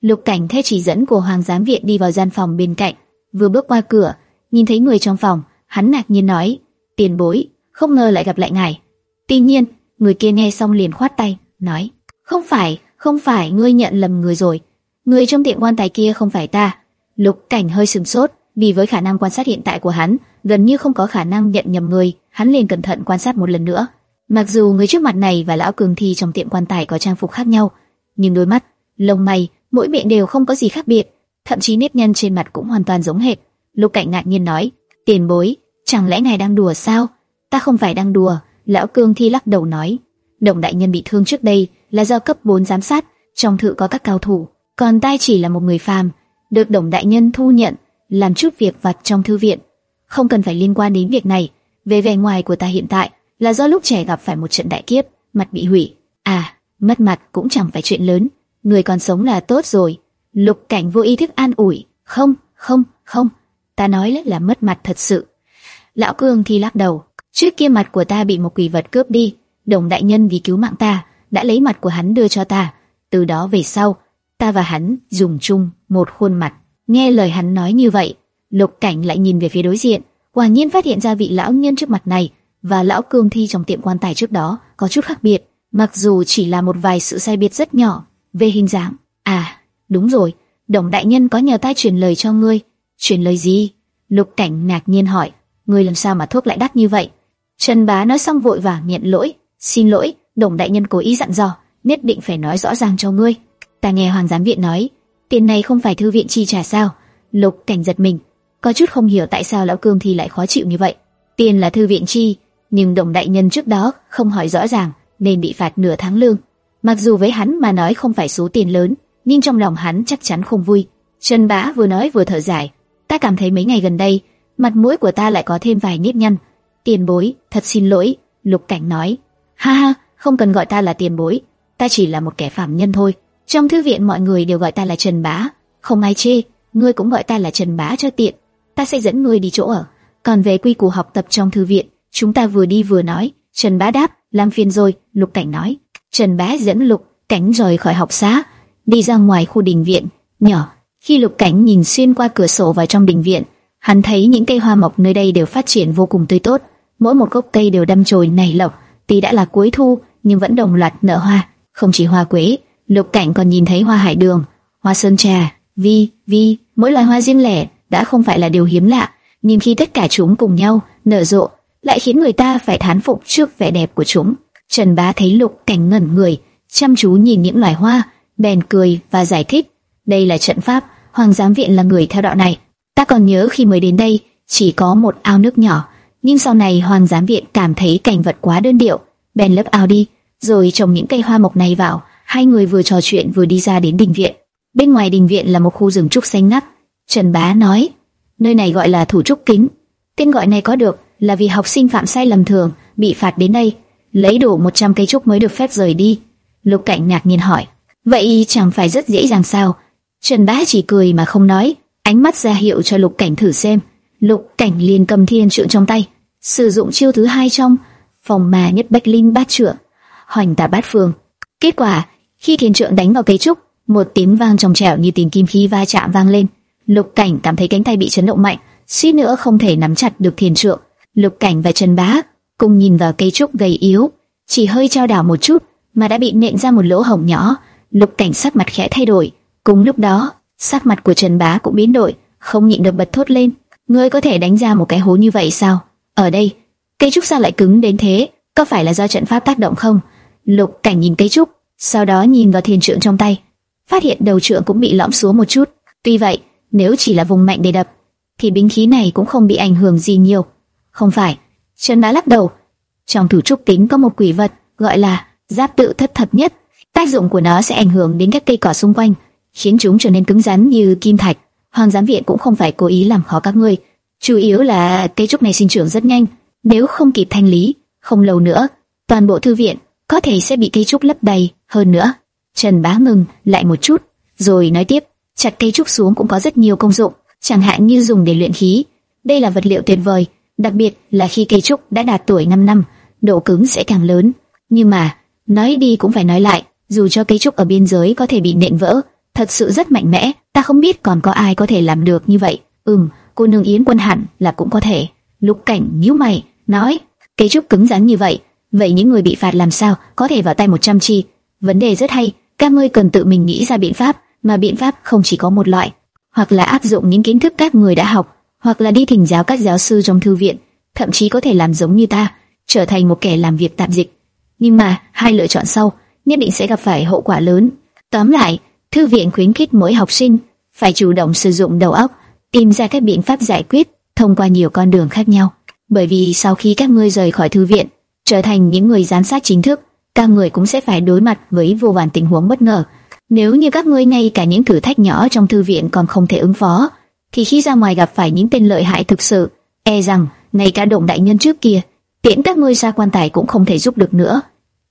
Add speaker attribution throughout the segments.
Speaker 1: Lục Cảnh theo chỉ dẫn của Hoàng giám viện đi vào gian phòng bên cạnh, vừa bước qua cửa, nhìn thấy người trong phòng, hắn ngạc nhiên nói: "Tiền bối, không ngờ lại gặp lại ngài." Tuy nhiên, người kia nghe xong liền khoát tay, nói: "Không phải, không phải, ngươi nhận lầm người rồi. Người trong tiệm quan tài kia không phải ta." Lục Cảnh hơi sừng sốt, vì với khả năng quan sát hiện tại của hắn, gần như không có khả năng nhận nhầm người, hắn liền cẩn thận quan sát một lần nữa. Mặc dù người trước mặt này và lão cường thi trong tiệm quan tài có trang phục khác nhau, nhưng đôi mắt, lông mày, mỗi miệng đều không có gì khác biệt, thậm chí nếp nhăn trên mặt cũng hoàn toàn giống hệt. Lục Cảnh ngạc nhiên nói, tiền bối, chẳng lẽ ngài đang đùa sao? Ta không phải đang đùa, lão cương thi lắc đầu nói. Đồng đại nhân bị thương trước đây là do cấp 4 giám sát, trong thự có các cao thủ, còn ta chỉ là một người phàm, được đồng đại nhân thu nhận, làm chút việc vặt trong thư viện. Không cần phải liên quan đến việc này, về vẻ ngoài của ta hiện tại là do lúc trẻ gặp phải một trận đại kiếp, mặt bị hủy. À, mất mặt cũng chẳng phải chuyện lớn, người còn sống là tốt rồi. Lục cảnh vô ý thức an ủi, không, không, không, ta nói là mất mặt thật sự. Lão Cương thì lắc đầu, trước kia mặt của ta bị một quỷ vật cướp đi, đồng đại nhân vì cứu mạng ta, đã lấy mặt của hắn đưa cho ta. Từ đó về sau, ta và hắn dùng chung một khuôn mặt. Nghe lời hắn nói như vậy, lục cảnh lại nhìn về phía đối diện, quả nhiên phát hiện ra vị lão nhân trước mặt này và lão cương thi trong tiệm quan tài trước đó có chút khác biệt, mặc dù chỉ là một vài sự sai biệt rất nhỏ về hình dạng À, đúng rồi, đồng đại nhân có nhờ ta truyền lời cho ngươi. Truyền lời gì? Lục cảnh ngạc nhiên hỏi, ngươi làm sao mà thuốc lại đắt như vậy? Trần bá nói xong vội vàng nhận lỗi, xin lỗi, đồng đại nhân cố ý dặn dò, nhất định phải nói rõ ràng cho ngươi. Ta nghe hoàng giám viện nói, tiền này không phải thư viện chi trả sao? Lục cảnh giật mình, có chút không hiểu tại sao lão cương thì lại khó chịu như vậy. Tiền là thư viện chi, nhưng đồng đại nhân trước đó không hỏi rõ ràng nên bị phạt nửa tháng lương. Mặc dù với hắn mà nói không phải số tiền lớn, nhưng trong lòng hắn chắc chắn không vui. Trần Bá vừa nói vừa thở dài, ta cảm thấy mấy ngày gần đây, mặt mũi của ta lại có thêm vài nếp nhăn. Tiền bối, thật xin lỗi, Lục Cảnh nói. Ha ha, không cần gọi ta là tiền bối, ta chỉ là một kẻ phạm nhân thôi. Trong thư viện mọi người đều gọi ta là Trần Bá, không ai chê, ngươi cũng gọi ta là Trần Bá cho tiện. Ta sẽ dẫn ngươi đi chỗ ở. Còn về quy củ học tập trong thư viện, chúng ta vừa đi vừa nói. Trần Bá đáp, làm phiền rồi, Lục Cảnh nói. Trần Bá dẫn Lục Cảnh rời khỏi học xá, đi ra ngoài khu đình viện nhỏ. Khi Lục Cảnh nhìn xuyên qua cửa sổ vào trong đình viện, hắn thấy những cây hoa mộc nơi đây đều phát triển vô cùng tươi tốt, mỗi một gốc cây đều đâm chồi nảy lộc. Tuy đã là cuối thu, nhưng vẫn đồng loạt nở hoa. Không chỉ hoa quế, Lục Cảnh còn nhìn thấy hoa hải đường, hoa sơn trà, vi, vi, mỗi loài hoa riêng lẻ đã không phải là điều hiếm lạ, nhưng khi tất cả chúng cùng nhau nở rộ, lại khiến người ta phải thán phục trước vẻ đẹp của chúng. Trần Bá thấy Lục Cảnh ngẩn người, chăm chú nhìn những loài hoa, bèn cười và giải thích, đây là trận pháp, Hoàng giám viện là người theo đạo này. Ta còn nhớ khi mới đến đây, chỉ có một ao nước nhỏ, nhưng sau này Hoàng giám viện cảm thấy cảnh vật quá đơn điệu, bèn lấp ao đi, rồi trồng những cây hoa mộc này vào. Hai người vừa trò chuyện vừa đi ra đến đình viện. Bên ngoài đình viện là một khu rừng trúc xanh ngắt. Trần Bá nói, nơi này gọi là thủ trúc kính. Tên gọi này có được là vì học sinh phạm sai lầm thường bị phạt đến đây, lấy đủ 100 cây trúc mới được phép rời đi. Lục Cảnh ngạc nhiên hỏi, vậy chẳng phải rất dễ dàng sao? Trần Bá chỉ cười mà không nói, ánh mắt ra hiệu cho Lục Cảnh thử xem. Lục Cảnh liền cầm thiên trượng trong tay, sử dụng chiêu thứ hai trong phòng mà nhất bách linh bát trượng, hoành Tả bát phương. Kết quả, khi thiên trượng đánh vào cây trúc, một tiếng vang trong trẻo như tiếng kim khí va chạm vang lên. Lục Cảnh cảm thấy cánh tay bị chấn động mạnh, suýt nữa không thể nắm chặt được thiên trượng. Lục Cảnh và Trần Bá cùng nhìn vào cây trúc gầy yếu, chỉ hơi trao đảo một chút mà đã bị nện ra một lỗ hổng nhỏ. Lục Cảnh sắc mặt khẽ thay đổi, cùng lúc đó, sắc mặt của Trần Bá cũng biến đổi, không nhịn được bật thốt lên: "Ngươi có thể đánh ra một cái hố như vậy sao? Ở đây, cây trúc sao lại cứng đến thế? Có phải là do trận pháp tác động không?" Lục Cảnh nhìn cây trúc, sau đó nhìn vào thiền trượng trong tay, phát hiện đầu trượng cũng bị lõm xuống một chút. Tuy vậy, nếu chỉ là vùng mạnh để đập, thì binh khí này cũng không bị ảnh hưởng gì nhiều. Không phải, Trần Bá lắc đầu. Trong thủ trúc tính có một quỷ vật gọi là giáp tự thất thập nhất. Tác dụng của nó sẽ ảnh hưởng đến các cây cỏ xung quanh, khiến chúng trở nên cứng rắn như kim thạch. Hoàng giám viện cũng không phải cố ý làm khó các ngươi, chủ yếu là cây trúc này sinh trưởng rất nhanh, nếu không kịp thanh lý, không lâu nữa, toàn bộ thư viện có thể sẽ bị cây trúc lấp đầy. Hơn nữa, Trần Bá ngừng lại một chút, rồi nói tiếp, chặt cây trúc xuống cũng có rất nhiều công dụng, chẳng hạn như dùng để luyện khí. Đây là vật liệu tuyệt vời, đặc biệt là khi cây trúc đã đạt tuổi 5 năm, độ cứng sẽ càng lớn. Nhưng mà, nói đi cũng phải nói lại, dù cho cây trúc ở biên giới có thể bị nện vỡ, thật sự rất mạnh mẽ, ta không biết còn có ai có thể làm được như vậy. Ừm, cô nương Yến Quân hẳn là cũng có thể. Lục Cảnh nhíu mày, nói, cây trúc cứng rắn như vậy, vậy những người bị phạt làm sao có thể vào tay 100 chi? Vấn đề rất hay, các ngươi cần tự mình nghĩ ra biện pháp, mà biện pháp không chỉ có một loại, hoặc là áp dụng những kiến thức các người đã học, hoặc là đi thỉnh giáo các giáo sư trong thư viện, thậm chí có thể làm giống như ta, trở thành một kẻ làm việc tạm dịch. Nhưng mà hai lựa chọn sau nhất định sẽ gặp phải hậu quả lớn. Tóm lại, thư viện khuyến khích mỗi học sinh phải chủ động sử dụng đầu óc, tìm ra các biện pháp giải quyết thông qua nhiều con đường khác nhau. Bởi vì sau khi các ngươi rời khỏi thư viện, trở thành những người giám sát chính thức, các người cũng sẽ phải đối mặt với vô vàn tình huống bất ngờ. Nếu như các ngươi ngay cả những thử thách nhỏ trong thư viện còn không thể ứng phó, thì khi ra ngoài gặp phải những tên lợi hại thực sự, e rằng ngay cả động đại nhân trước kia, tiễn các ngươi ra quan tài cũng không thể giúp được nữa.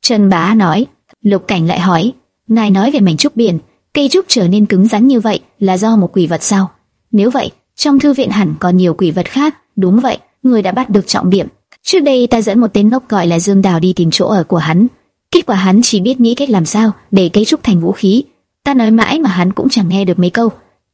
Speaker 1: Trần Bá nói, Lục Cảnh lại hỏi, ngài nói về mảnh trúc biển, cây trúc trở nên cứng rắn như vậy là do một quỷ vật sao? Nếu vậy, trong thư viện hẳn còn nhiều quỷ vật khác. Đúng vậy, người đã bắt được trọng điểm. Trước đây ta dẫn một tên ngốc gọi là Dương Đào đi tìm chỗ ở của hắn. Kết quả hắn chỉ biết nghĩ cách làm sao để cây trúc thành vũ khí. Ta nói mãi mà hắn cũng chẳng nghe được mấy câu.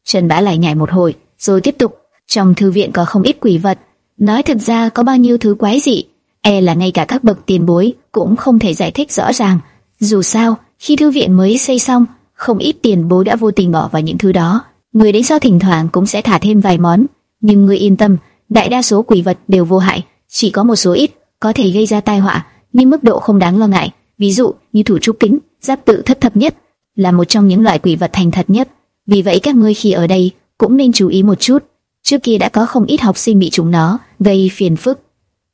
Speaker 1: Trần Bá lại nhảy một hồi, rồi tiếp tục. Trong thư viện có không ít quỷ vật. Nói thực ra có bao nhiêu thứ quái dị, e là ngay cả các bậc tiền bối cũng không thể giải thích rõ ràng. Dù sao, khi thư viện mới xây xong, không ít tiền bối đã vô tình bỏ vào những thứ đó. Người đến sau thỉnh thoảng cũng sẽ thả thêm vài món, nhưng người yên tâm, đại đa số quỷ vật đều vô hại, chỉ có một số ít có thể gây ra tai họa, nhưng mức độ không đáng lo ngại. Ví dụ như thủ trúc kính, giáp tự thất thập nhất, là một trong những loại quỷ vật thành thật nhất. Vì vậy các ngươi khi ở đây cũng nên chú ý một chút. Trước kia đã có không ít học sinh bị chúng nó gây phiền phức.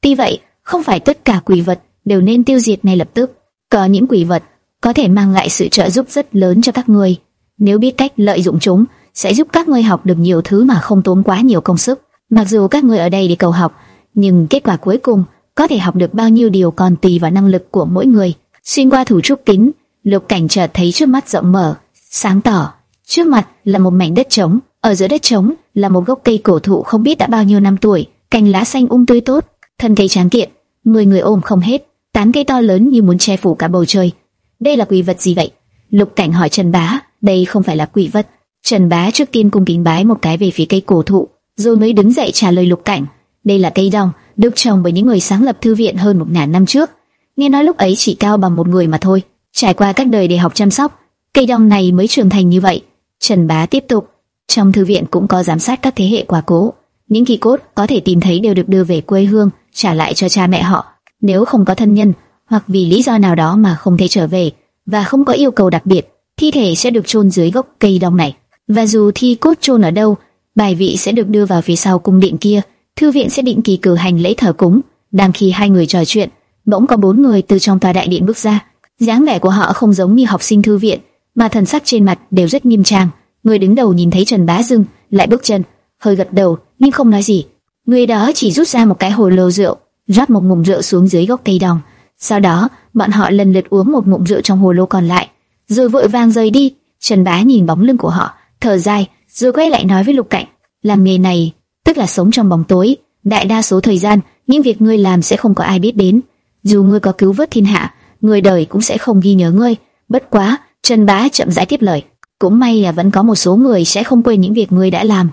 Speaker 1: Tuy vậy, không phải tất cả quỷ vật đều nên tiêu diệt ngay lập tức. Có những quỷ vật có thể mang lại sự trợ giúp rất lớn cho các ngươi. Nếu biết cách lợi dụng chúng, sẽ giúp các ngươi học được nhiều thứ mà không tốn quá nhiều công sức. Mặc dù các ngươi ở đây để cầu học, nhưng kết quả cuối cùng có thể học được bao nhiêu điều còn tùy vào năng lực của mỗi người. Xuyên qua thủ trúc kính, Lục Cảnh chợt thấy trước mắt rộng mở, sáng tỏ. Trước mặt là một mảnh đất trống, ở giữa đất trống là một gốc cây cổ thụ không biết đã bao nhiêu năm tuổi, cành lá xanh um tươi tốt, thân cây tráng kiện, mười người ôm không hết, tán cây to lớn như muốn che phủ cả bầu trời. Đây là quỷ vật gì vậy? Lục Cảnh hỏi Trần Bá, đây không phải là quỷ vật. Trần Bá trước tiên cung kính bái một cái về phía cây cổ thụ, rồi mới đứng dậy trả lời Lục Cảnh. Đây là cây đồng, được trồng bởi những người sáng lập thư viện hơn một ngàn năm trước. Nghe nói lúc ấy chỉ cao bằng một người mà thôi. Trải qua các đời để học chăm sóc, cây đồng này mới trưởng thành như vậy. Trần Bá tiếp tục, trong thư viện cũng có giám sát các thế hệ quả cố. Những kỳ cốt có thể tìm thấy đều được đưa về quê hương, trả lại cho cha mẹ họ. Nếu không có thân nhân, hoặc vì lý do nào đó mà không thể trở về, và không có yêu cầu đặc biệt, thi thể sẽ được chôn dưới gốc cây đông này. Và dù thi cốt chôn ở đâu, bài vị sẽ được đưa vào phía sau cung điện kia. Thư viện sẽ định kỳ cử hành lễ thờ cúng. Đang khi hai người trò chuyện, bỗng có bốn người từ trong tòa đại điện bước ra. dáng vẻ của họ không giống như học sinh thư viện, mà thần sắc trên mặt đều rất nghiêm trang. Người đứng đầu nhìn thấy Trần Bá Dương, lại bước chân, hơi gật đầu nhưng không nói gì. Người đó chỉ rút ra một cái hồ lô rượu, rót một ngụm rượu xuống dưới gốc cây đồng. Sau đó, bọn họ lần lượt uống một ngụm rượu trong hồ lô còn lại, rồi vội vàng rời đi. Trần Bá nhìn bóng lưng của họ, thở dài, rồi quay lại nói với Lục Cảnh, làm nghề này tức là sống trong bóng tối, đại đa số thời gian, những việc ngươi làm sẽ không có ai biết đến. Dù ngươi có cứu vớt thiên hạ, người đời cũng sẽ không ghi nhớ ngươi. Bất quá, Trần Bá chậm rãi tiếp lời, cũng may là vẫn có một số người sẽ không quên những việc ngươi đã làm.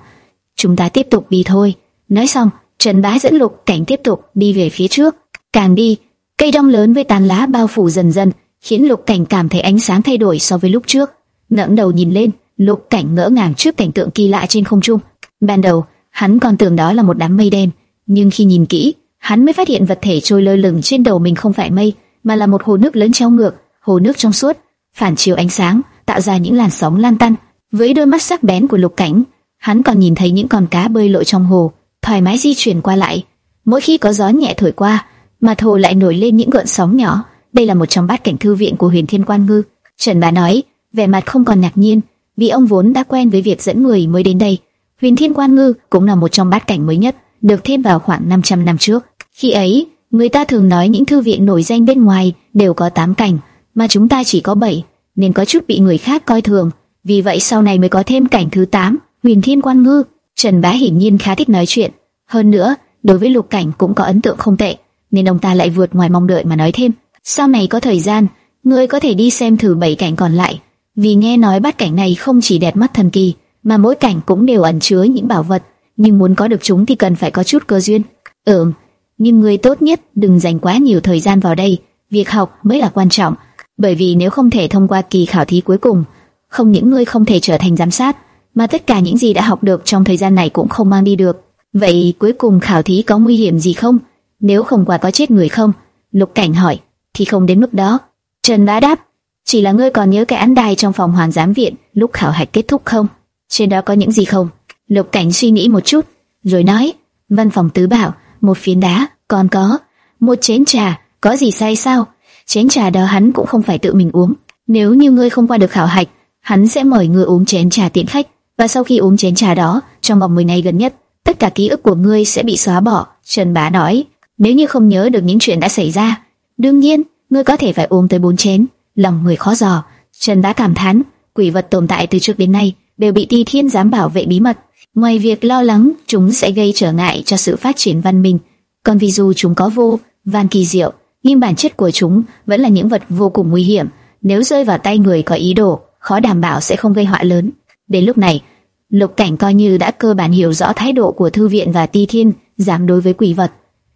Speaker 1: Chúng ta tiếp tục đi thôi. Nói xong, Trần Bá dẫn Lục Cảnh tiếp tục đi về phía trước. Càng đi, cây rong lớn với tàn lá bao phủ dần dần, khiến Lục Cảnh cảm thấy ánh sáng thay đổi so với lúc trước. ngẩng đầu nhìn lên, Lục Cảnh ngỡ ngàng trước cảnh tượng kỳ lạ trên không trung. Ban đầu, hắn còn tưởng đó là một đám mây đen, nhưng khi nhìn kỹ, hắn mới phát hiện vật thể trôi lơ lửng trên đầu mình không phải mây, mà là một hồ nước lớn treo ngược, hồ nước trong suốt, phản chiếu ánh sáng, tạo ra những làn sóng lan tăn. Với đôi mắt sắc bén của Lục Cảnh, hắn còn nhìn thấy những con cá bơi lội trong hồ, thoải mái di chuyển qua lại. Mỗi khi có gió nhẹ thổi qua, mặt hồ lại nổi lên những gợn sóng nhỏ. Đây là một trong bát cảnh thư viện của Huyền Thiên Quan Ngư. Trần Bá nói, vẻ mặt không còn ngạc nhiên, vì ông vốn đã quen với việc dẫn người mới đến đây. Huyền Thiên Quan Ngư cũng là một trong bát cảnh mới nhất, được thêm vào khoảng 500 năm trước. Khi ấy, người ta thường nói những thư viện nổi danh bên ngoài đều có 8 cảnh, mà chúng ta chỉ có 7, nên có chút bị người khác coi thường. Vì vậy sau này mới có thêm cảnh thứ 8, Huyền Thiên Quan Ngư. Trần Bá hiển nhiên khá thích nói chuyện, hơn nữa, đối với Lục Cảnh cũng có ấn tượng không tệ, nên ông ta lại vượt ngoài mong đợi mà nói thêm. Sau này có thời gian, ngươi có thể đi xem thử bảy cảnh còn lại, vì nghe nói bát cảnh này không chỉ đẹp mắt thần kỳ, mà mỗi cảnh cũng đều ẩn chứa những bảo vật, nhưng muốn có được chúng thì cần phải có chút cơ duyên. Ừm, nhưng ngươi tốt nhất đừng dành quá nhiều thời gian vào đây, việc học mới là quan trọng, bởi vì nếu không thể thông qua kỳ khảo thí cuối cùng, không những ngươi không thể trở thành giám sát, mà tất cả những gì đã học được trong thời gian này cũng không mang đi được. Vậy cuối cùng khảo thí có nguy hiểm gì không? Nếu không qua có chết người không? Lục Cảnh hỏi. Thì không đến mức đó. Trần Bá đáp. Chỉ là ngươi còn nhớ cái án đài trong phòng hoàng giám viện lúc khảo hạch kết thúc không? Trên đó có những gì không? Lục Cảnh suy nghĩ một chút, rồi nói. Văn phòng tứ bảo, một phiến đá, còn có một chén trà, có gì sai sao? Chén trà đó hắn cũng không phải tự mình uống. Nếu như ngươi không qua được khảo hạch, hắn sẽ mời ngươi uống chén trà tiện khách, và sau khi uống chén trà đó, trong vòng 10 ngày gần nhất, tất cả ký ức của ngươi sẽ bị xóa bỏ. Trần Bá nói, nếu như không nhớ được những chuyện đã xảy ra, đương nhiên, ngươi có thể phải uống tới bốn chén. Lòng người khó dò, Trần Bá cảm thán, quỷ vật tồn tại từ trước đến nay đều bị Ti Thiên giám bảo vệ bí mật. Ngoài việc lo lắng chúng sẽ gây trở ngại cho sự phát triển văn minh, còn vì dù chúng có vô van kỳ diệu, nhưng bản chất của chúng vẫn là những vật vô cùng nguy hiểm. Nếu rơi vào tay người có ý đồ, khó đảm bảo sẽ không gây họa lớn. Đến lúc này, Lục Cảnh coi như đã cơ bản hiểu rõ thái độ của thư viện và Ti Thiên dám đối với quỷ vật.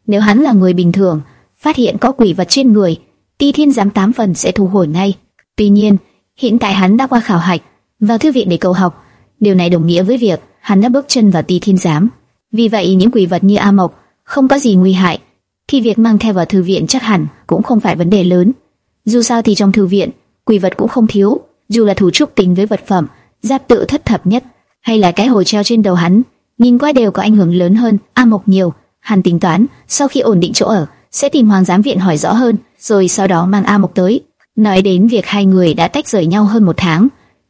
Speaker 1: Nếu hắn là người bình thường, phát hiện có quỷ vật trên người, Ti Thiên dám tám phần sẽ thu hồi ngay. Tuy nhiên, hiện tại hắn đã qua khảo hạch, vào thư viện để cầu học, điều này đồng nghĩa với việc hắn đã bước chân vào Ti Thiên giám. Vì vậy, những quỷ vật như A Mộc không có gì nguy hại, thì việc mang theo vào thư viện chắc hẳn cũng không phải vấn đề lớn. Dù sao thì trong thư viện, quỷ vật cũng không thiếu, dù là thủ trúc tính với vật phẩm, giáp tự thất thập nhất, hay là cái hồ treo trên đầu hắn, nhìn qua đều có ảnh hưởng lớn hơn A Mộc nhiều. hàn tính toán, sau khi ổn định chỗ ở, sẽ tìm Hoàng giám viện hỏi rõ hơn, rồi sau đó mang A Mộc tới. Nói đến việc hai người đã tách rời nhau hơn một tháng,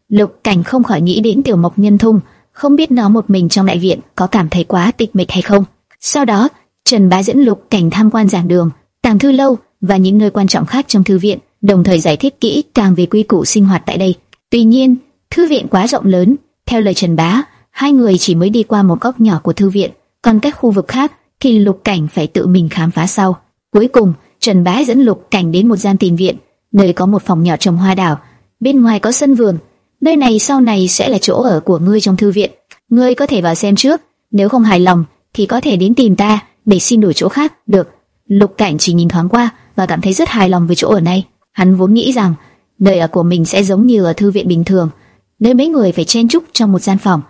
Speaker 1: Lục Cảnh không khỏi nghĩ đến Tiểu Mộc Nhân Thung, không biết nó một mình trong đại viện có cảm thấy quá tịch mịch hay không. Sau đó, Trần Bá dẫn Lục Cảnh tham quan giảng đường, tàng thư lâu và những nơi quan trọng khác trong thư viện, đồng thời giải thích kỹ càng về quy củ sinh hoạt tại đây. Tuy nhiên, thư viện quá rộng lớn, theo lời Trần Bá, hai người chỉ mới đi qua một góc nhỏ của thư viện, còn các khu vực khác thì Lục Cảnh phải tự mình khám phá sau. Cuối cùng, Trần Bá dẫn Lục Cảnh đến một gian tiền viện, nơi có một phòng nhỏ trồng hoa đào, bên ngoài có sân vườn. Nơi này sau này sẽ là chỗ ở của ngươi trong thư viện. Ngươi có thể vào xem trước, nếu không hài lòng thì có thể đến tìm ta để xin đổi chỗ khác. Được. Lục Cảnh chỉ nhìn thoáng qua và cảm thấy rất hài lòng với chỗ ở này. Hắn vốn nghĩ rằng nơi ở của mình sẽ giống như ở thư viện bình thường, nơi mấy người phải chen chúc trong một gian phòng.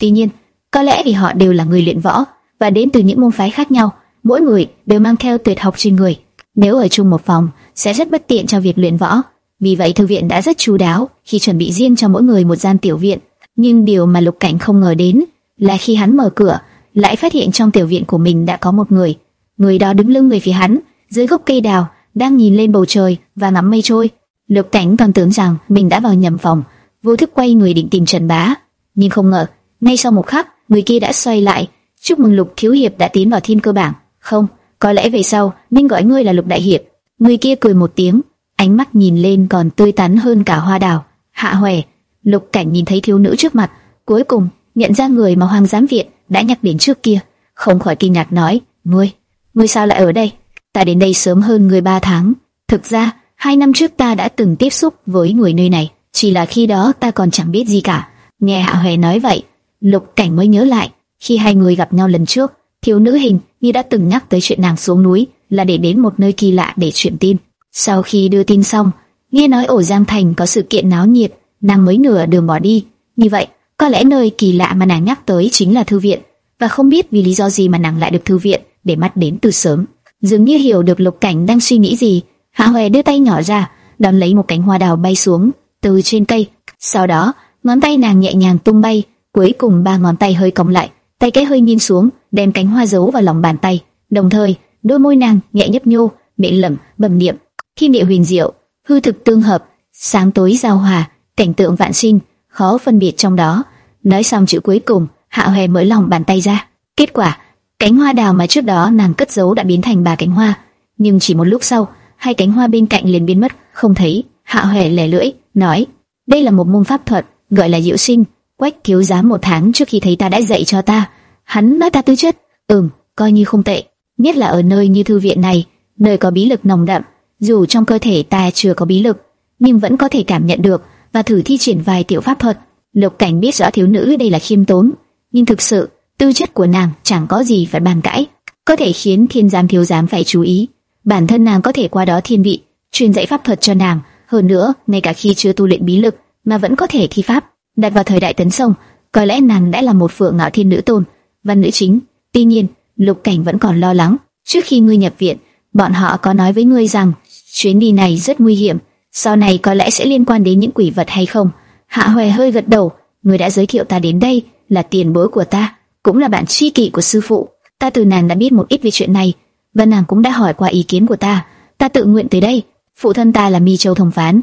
Speaker 1: Tuy nhiên, có lẽ vì họ đều là người luyện võ và đến từ những môn phái khác nhau, mỗi người đều mang theo tuyệt học trên người. Nếu ở chung một phòng, sẽ rất bất tiện cho việc luyện võ. Vì vậy thư viện đã rất chú đáo khi chuẩn bị riêng cho mỗi người một gian tiểu viện. Nhưng điều mà Lục Cảnh không ngờ đến là khi hắn mở cửa, lại phát hiện trong tiểu viện của mình đã có một người. Người đó đứng lưng về phía hắn, dưới gốc cây đào, đang nhìn lên bầu trời và ngắm mây trôi. Lục Cảnh còn tưởng rằng mình đã vào nhầm phòng, vô thức quay người định tìm Trần Bá, nhưng không ngờ, ngay sau một khắc, người kia đã xoay lại, chúc mừng Lục thiếu hiệp đã tiến vào thiên cơ bảng. Không, có lẽ về sau nên gọi ngươi là Lục đại hiệp. Người kia cười một tiếng, ánh mắt nhìn lên còn tươi tắn hơn cả hoa đào. Hạ Hoè, Lục Cảnh nhìn thấy thiếu nữ trước mặt, cuối cùng nhận ra người mà Hoàng giám viện đã nhắc đến trước kia, không khỏi kinh ngạc nói: "Ngươi, ngươi sao lại ở đây? Ta đến đây sớm hơn ngươi ba tháng. Thực ra, hai năm trước ta đã từng tiếp xúc với người nơi này, chỉ là khi đó ta còn chẳng biết gì cả." Nghe Hạ Hoè nói vậy, Lục Cảnh mới nhớ lại, khi hai người gặp nhau lần trước, thiếu nữ hình như đã từng nhắc tới chuyện nàng xuống núi là để đến một nơi kỳ lạ để truyền tin. Sau khi đưa tin xong, nghe nói ổ Giang Thành có sự kiện náo nhiệt, nàng mới nửa đường bỏ đi. Như vậy, có lẽ nơi kỳ lạ mà nàng nhắc tới chính là thư viện, và không biết vì lý do gì mà nàng lại được thư viện để mắt đến từ sớm. Dường như hiểu được Lục Cảnh đang suy nghĩ gì, Hạ Hoè đưa tay nhỏ ra, đón lấy một cánh hoa đào bay xuống từ trên cây. Sau đó, ngón tay nàng nhẹ nhàng tung bay, cuối cùng ba ngón tay hơi cong lại, tay cái hơi nghiêng xuống, đem cánh hoa giấu vào lòng bàn tay, đồng thời đôi môi nàng nhẹ nhấp nhô, miệng lẩm bẩm niệm, khi niệm huyền diệu, hư thực tương hợp, sáng tối giao hòa, cảnh tượng vạn sinh, khó phân biệt trong đó. Nói xong chữ cuối cùng, Hạ Hoè mở lòng bàn tay ra. Kết quả, cánh hoa đào mà trước đó nàng cất giấu đã biến thành ba cánh hoa, nhưng chỉ một lúc sau, hai cánh hoa bên cạnh liền biến mất, không thấy. Hạ Hoè lẻ lưỡi, nói: "Đây là một môn pháp thuật, gọi là diệu sinh." Quách thiếu giám một tháng trước khi thấy ta đã dạy cho ta, hắn nói ta tư chất, ừm, coi như không tệ, nhất là ở nơi như thư viện này, nơi có bí lực nồng đậm, dù trong cơ thể ta chưa có bí lực, nhưng vẫn có thể cảm nhận được và thử thi triển vài tiểu pháp thuật. Lục Cảnh biết rõ thiếu nữ đây là khiêm tốn, nhưng thực sự tư chất của nàng chẳng có gì phải bàn cãi, có thể khiến thiên giám thiếu giám phải chú ý. Bản thân nàng có thể qua đó thiên vị, truyền dạy pháp thuật cho nàng. Hơn nữa, ngay cả khi chưa tu luyện bí lực mà vẫn có thể thi pháp. Đặt vào thời đại tấn sông, có lẽ nàng đã là một phượng ngạo thiên nữ tôn, văn nữ chính. Tuy nhiên, Lục Cảnh vẫn còn lo lắng. Trước khi ngươi nhập viện, bọn họ có nói với ngươi rằng chuyến đi này rất nguy hiểm, sau này có lẽ sẽ liên quan đến những quỷ vật hay không? Hạ Hoè hơi gật đầu, người đã giới thiệu ta đến đây là tiền bối của ta, cũng là bạn tri kỷ của sư phụ. Ta từ nàng đã biết một ít về chuyện này, và nàng cũng đã hỏi qua ý kiến của ta. Ta tự nguyện tới đây. Phụ thân ta là Mi Châu thông phán.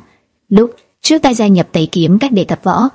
Speaker 1: Lúc trước ta gia nhập tẩy kiếm cách để tập võ.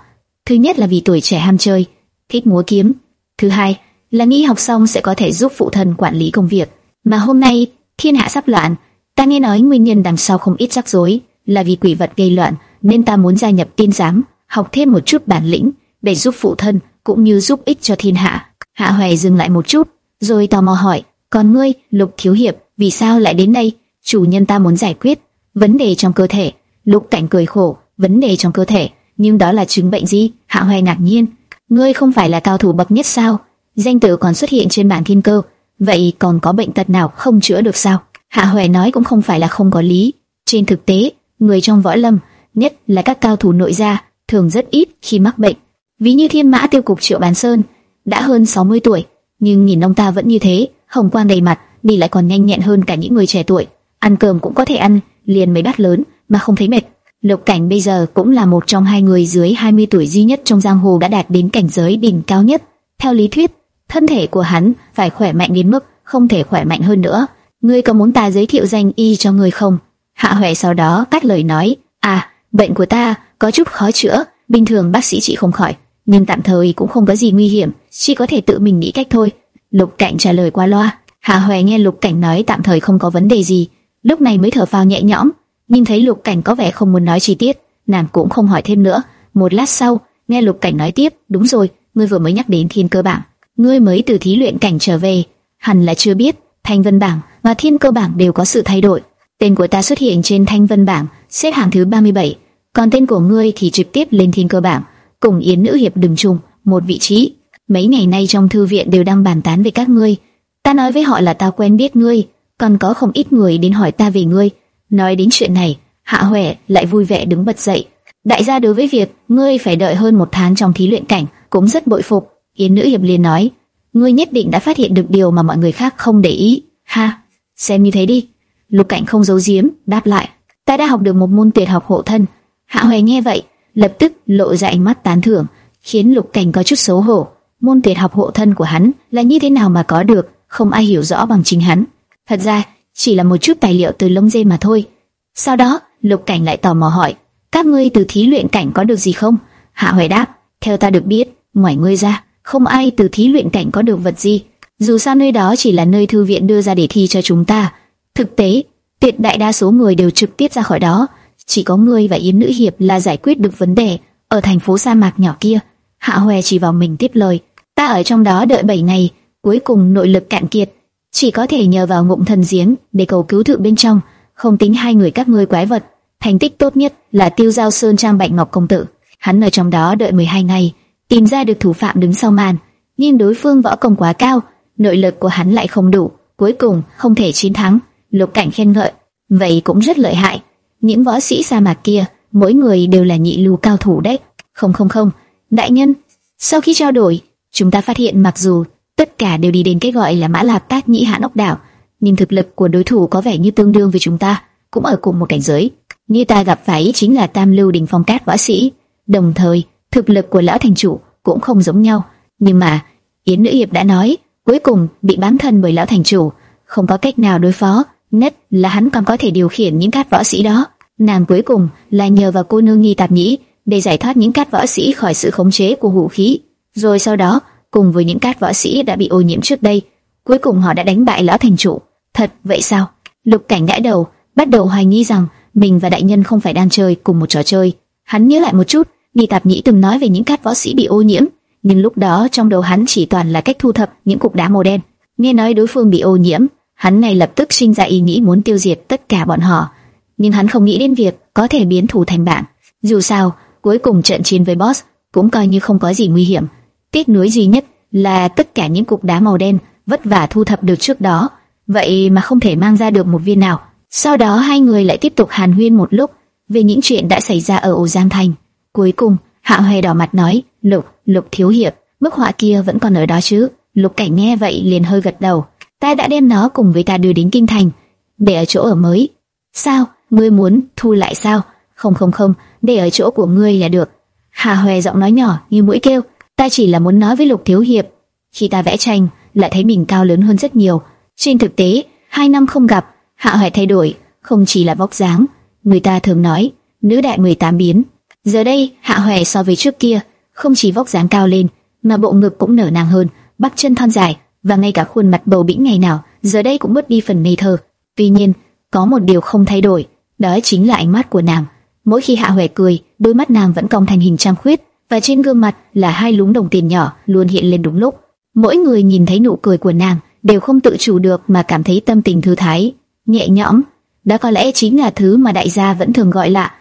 Speaker 1: Thứ nhất là vì tuổi trẻ ham chơi, thích múa kiếm. Thứ hai là nghĩ học xong sẽ có thể giúp phụ thân quản lý công việc. Mà hôm nay thiên hạ sắp loạn, ta nghe nói nguyên nhân đằng sau không ít rắc rối là vì quỷ vật gây loạn, nên ta muốn gia nhập tiên giám, học thêm một chút bản lĩnh để giúp phụ thân cũng như giúp ích cho thiên hạ. Hạ Hoè dừng lại một chút, rồi tò mò hỏi: "Còn ngươi, Lục thiếu hiệp, vì sao lại đến đây?" "Chủ nhân ta muốn giải quyết vấn đề trong cơ thể." Lục Cảnh cười khổ: "Vấn đề trong cơ thể? Nhưng đó là chứng bệnh gì?" Hạ Hoè ngạc nhiên: "Ngươi không phải là cao thủ bậc nhất sao? Danh tự còn xuất hiện trên bản thiên cơ, vậy còn có bệnh tật nào không chữa được sao?" Hạ Hoè nói cũng không phải là không có lý. Trên thực tế, người trong võ lâm, nhất là các cao thủ nội gia, thường rất ít khi mắc bệnh. Ví như Thiên Mã Tiêu cục Triệu Bán Sơn, đã hơn 60 tuổi, nhưng nhìn ông ta vẫn như thế, hồng quang đầy mặt, đi lại còn nhanh nhẹn hơn cả những người trẻ tuổi. Ăn cơm cũng có thể ăn liền mấy bát lớn mà không thấy mệt. Lục Cảnh bây giờ cũng là một trong hai người dưới 20 tuổi duy nhất trong giang hồ đã đạt đến cảnh giới đỉnh cao nhất. Theo lý thuyết, thân thể của hắn phải khỏe mạnh đến mức không thể khỏe mạnh hơn nữa. Ngươi có muốn ta giới thiệu danh y cho ngươi không? Hạ Huệ sau đó cắt lời nói, à, bệnh của ta có chút khó chữa, bình thường bác sĩ trị không khỏi, nhưng tạm thời cũng không có gì nguy hiểm, chỉ có thể tự mình nghĩ cách thôi. Lục Cảnh trả lời qua loa. Hạ Huệ nghe Lục Cảnh nói tạm thời không có vấn đề gì, lúc này mới thở phào nhẹ nhõm. Nhìn thấy Lục Cảnh có vẻ không muốn nói chi tiết, nàng cũng không hỏi thêm nữa. Một lát sau, nghe Lục Cảnh nói tiếp, đúng rồi, ngươi vừa mới nhắc đến Thiên Cơ Bảng, ngươi mới từ thí luyện cảnh trở về, hẳn là chưa biết, thành Vân Bảng và Thiên Cơ Bảng đều có sự thay đổi. Tên của ta xuất hiện trên Thanh Vân Bảng, xếp hạng thứ 37, còn tên của ngươi thì trực tiếp lên Thiên Cơ Bảng cùng Yến Nữ Hiệp đứng chung một vị trí. Mấy ngày nay trong thư viện đều đang bàn tán về các ngươi. Ta nói với họ là ta quen biết ngươi, còn có không ít người đến hỏi ta về ngươi. Nói đến chuyện này, Hạ Huệ lại vui vẻ đứng bật dậy. Đại gia đối với việc ngươi phải đợi hơn một tháng trong thí luyện cảnh cũng rất bội phục. Yến Nữ Hiệp liền nói, ngươi nhất định đã phát hiện được điều mà mọi người khác không để ý. Ha, xem như thế đi. Lục Cảnh không giấu giếm, đáp lại, ta đã học được một môn tuyệt học hộ thân. Hạ Hoài nghe vậy, lập tức lộ ra ánh mắt tán thưởng, khiến Lục Cảnh có chút xấu hổ. Môn tuyệt học hộ thân của hắn là như thế nào mà có được, không ai hiểu rõ bằng chính hắn. Thật ra, chỉ là một chút tài liệu từ lông dê mà thôi. Sau đó, Lục Cảnh lại tò mò hỏi, các ngươi từ thí luyện cảnh có được gì không? Hạ Hoài đáp, theo ta được biết, ngoài ngươi ra, không ai từ thí luyện cảnh có được vật gì. Dù sao nơi đó chỉ là nơi thư viện đưa ra để thi cho chúng ta. Thực tế, tuyệt đại đa số người đều trực tiếp ra khỏi đó, chỉ có ngươi và Yến Nữ Hiệp là giải quyết được vấn đề ở thành phố sa mạc nhỏ kia. Hạ Hoè chỉ vào mình tiếp lời, ta ở trong đó đợi 7 ngày, cuối cùng nội lực cạn kiệt, chỉ có thể nhờ vào ngụm thần giếng để cầu cứu thượng bên trong, không tính hai người các ngươi quái vật. Thành tích tốt nhất là Tiêu Giao Sơn Trang Bạch Ngọc công tử, hắn ở trong đó đợi 12 ngày, tìm ra được thủ phạm đứng sau màn, nhưng đối phương võ công quá cao, nội lực của hắn lại không đủ, cuối cùng không thể chiến thắng. Lục Cảnh khen ngợi, vậy cũng rất lợi hại. Những võ sĩ sa mạc kia, mỗi người đều là nhị lưu cao thủ đấy. Không không không, đại nhân. Sau khi trao đổi, chúng ta phát hiện mặc dù tất cả đều đi đến cái gọi là Mã Lạp Tác Nhĩ Hãn ốc đảo, nhưng thực lực của đối thủ có vẻ như tương đương với chúng ta, cũng ở cùng một cảnh giới. Như ta gặp phải chính là Tam Lưu Đình Phong Cát võ sĩ, đồng thời thực lực của lão thành chủ cũng không giống nhau. Nhưng mà Yến Nữ Hiệp đã nói, cuối cùng bị bám thân bởi lão thành chủ, không có cách nào đối phó. Nhất là hắn còn có thể điều khiển những cát võ sĩ đó. Nàng cuối cùng là nhờ vào cô nương nghi tạp nhĩ để giải thoát những cát võ sĩ khỏi sự khống chế của vũ khí. Rồi sau đó, cùng với những cát võ sĩ đã bị ô nhiễm trước đây, cuối cùng họ đã đánh bại lão thành chủ. Thật vậy sao? Lục Cảnh gãi đầu, bắt đầu hoài nghi rằng mình và đại nhân không phải đang chơi cùng một trò chơi. Hắn nhớ lại một chút, nghi tạp nhĩ từng nói về những cát võ sĩ bị ô nhiễm, nhưng lúc đó trong đầu hắn chỉ toàn là cách thu thập những cục đá màu đen. Nghe nói đối phương bị ô nhiễm, Hắn ngay lập tức sinh ra ý nghĩ muốn tiêu diệt tất cả bọn họ, nhưng hắn không nghĩ đến việc có thể biến thù thành bạn. Dù sao, Cuối cùng trận chiến với boss cũng coi như không có gì nguy hiểm. Tiếc nuối duy nhất là tất cả những cục đá màu đen vất vả thu thập được trước đó, vậy mà không thể mang ra được một viên nào. Sau đó hai người lại tiếp tục hàn huyên một lúc về những chuyện đã xảy ra ở Ổ Giang Thành. Cuối cùng, Hạ Hoè đỏ mặt nói, Lục, Lục thiếu hiệp, bức họa kia vẫn còn ở đó chứ? Lục Cảnh nghe vậy liền hơi gật đầu. Ta đã đem nó cùng với ta đưa đến kinh thành, để ở chỗ ở mới. Sao? Ngươi muốn thu lại sao? Không không không, để ở chỗ của ngươi là được. Hà Hoè giọng nói nhỏ như mũi kêu, ta chỉ là muốn nói với Lục thiếu hiệp, khi ta vẽ tranh, lại thấy mình cao lớn hơn rất nhiều. Trên thực tế, hai năm không gặp, Hạ Hoè thay đổi, không chỉ là vóc dáng, người ta thường nói nữ đại 18 biến. Giờ đây, Hạ Hoè so với trước kia, không chỉ vóc dáng cao lên, mà bộ ngực cũng nở nang hơn, bắp chân thon dài và ngay cả khuôn mặt bầu bĩnh ngày nào, giờ đây cũng bớt đi phần ngây thơ. Tuy nhiên, có một điều không thay đổi, đó chính là ánh mắt của nàng. Mỗi khi Hạ huệ cười, đôi mắt nàng vẫn cong thành hình trăng khuyết, và trên gương mặt là hai lúm đồng tiền nhỏ luôn hiện lên đúng lúc. Mỗi người nhìn thấy nụ cười của nàng đều không tự chủ được mà cảm thấy tâm tình thư thái, nhẹ nhõm. Đó có lẽ chính là thứ mà đại gia vẫn thường gọi là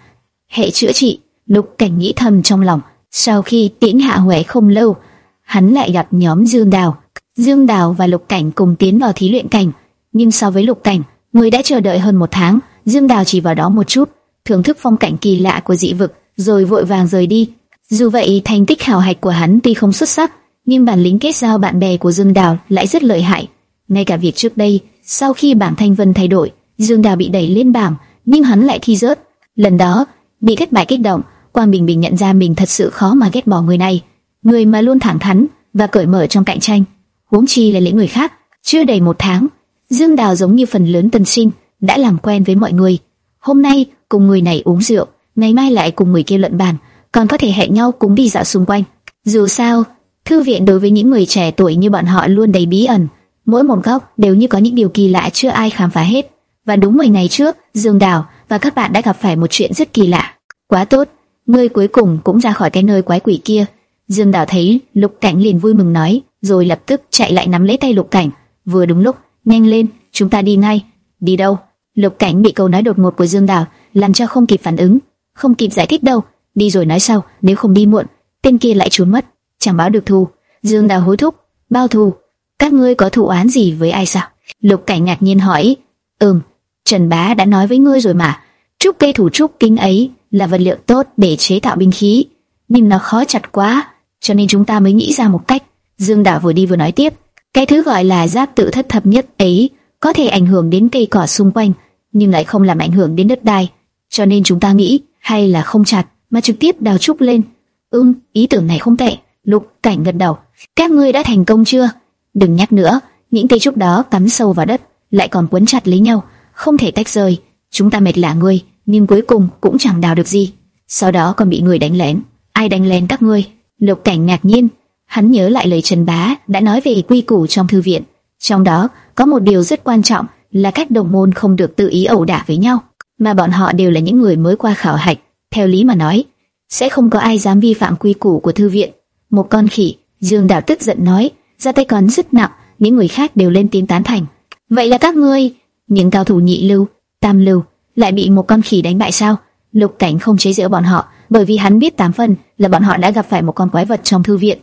Speaker 1: hệ chữa trị. Lục Cảnh nghĩ thầm trong lòng. Sau khi tiễn Hạ Huệ không lâu, hắn lại gặp nhóm Dương Đào. Dương Đào và Lục Cảnh cùng tiến vào thí luyện cảnh, nhưng so với Lục Cảnh, người đã chờ đợi hơn một tháng, Dương Đào chỉ vào đó một chút, thưởng thức phong cảnh kỳ lạ của dị vực, rồi vội vàng rời đi. Dù vậy, thành tích hào hạch của hắn tuy không xuất sắc, nhưng bản lĩnh kết giao bạn bè của Dương Đào lại rất lợi hại. Ngay cả việc trước đây, sau khi bảng thanh vân thay đổi, Dương Đào bị đẩy lên bảng, nhưng hắn lại thi rớt. Lần đó, bị thất bại kích động, Quang Bình Bình nhận ra mình thật sự khó mà ghét bỏ người này, người mà luôn thẳng thắn và cởi mở trong cạnh tranh. Huống chi là lễ người khác. Chưa đầy một tháng, Dương Đào giống như phần lớn tân sinh đã làm quen với mọi người. Hôm nay cùng người này uống rượu, ngày mai lại cùng người kia luận bàn, còn có thể hẹn nhau cùng đi dạo xung quanh. Dù sao, thư viện đối với những người trẻ tuổi như bọn họ luôn đầy bí ẩn, mỗi một góc đều như có những điều kỳ lạ chưa ai khám phá hết. Và đúng 10 ngày trước, Dương Đào và các bạn đã gặp phải một chuyện rất kỳ lạ. Quá tốt, ngươi cuối cùng cũng ra khỏi cái nơi quái quỷ kia. Dương Đào thấy Lục Cảnh liền vui mừng nói, rồi lập tức chạy lại nắm lấy tay Lục Cảnh. Vừa đúng lúc, nhanh lên, chúng ta đi ngay. Đi đâu? Lục Cảnh bị câu nói đột ngột của Dương Đào làm cho không kịp phản ứng, không kịp giải thích đâu. Đi rồi nói sau, nếu không đi muộn, tên kia lại trốn mất, chẳng báo được thù. Dương Đào hối thúc, bao thù? Các ngươi có thù oán gì với ai sao? Lục Cảnh ngạc nhiên hỏi. Ừm, Trần Bá đã nói với ngươi rồi mà. Trúc cây thủ trúc kính ấy là vật liệu tốt để chế tạo binh khí, nhưng nó khó chặt quá, cho nên chúng ta mới nghĩ ra một cách. Dương Đạo vừa đi vừa nói tiếp, cái thứ gọi là giáp tự thất thập nhất ấy có thể ảnh hưởng đến cây cỏ xung quanh, nhưng lại không làm ảnh hưởng đến đất đai, cho nên chúng ta nghĩ hay là không chặt mà trực tiếp đào trúc lên. Ừm, ý tưởng này không tệ. Lục Cảnh gật đầu. Các ngươi đã thành công chưa? Đừng nhắc nữa, những cây trúc đó cắm sâu vào đất, lại còn quấn chặt lấy nhau, không thể tách rời. Chúng ta mệt lạ ngươi, nhưng cuối cùng cũng chẳng đào được gì. Sau đó còn bị người đánh lén. Ai đánh lén các ngươi? Lục Cảnh ngạc nhiên, hắn nhớ lại lời Trần Bá đã nói về quy củ trong thư viện. Trong đó có một điều rất quan trọng là các đồng môn không được tự ý ẩu đả với nhau, mà bọn họ đều là những người mới qua khảo hạch. Theo lý mà nói, sẽ không có ai dám vi phạm quy củ của thư viện. Một con khỉ, Dương Đạo tức giận nói, ra tay còn rất nặng, những người khác đều lên tiếng tán thành. Vậy là các ngươi, những cao thủ nhị lưu, tam lưu, lại bị một con khỉ đánh bại sao? Lục Cảnh không chế giễu bọn họ, bởi vì hắn biết tám phần là bọn họ đã gặp phải một con quái vật trong thư viện.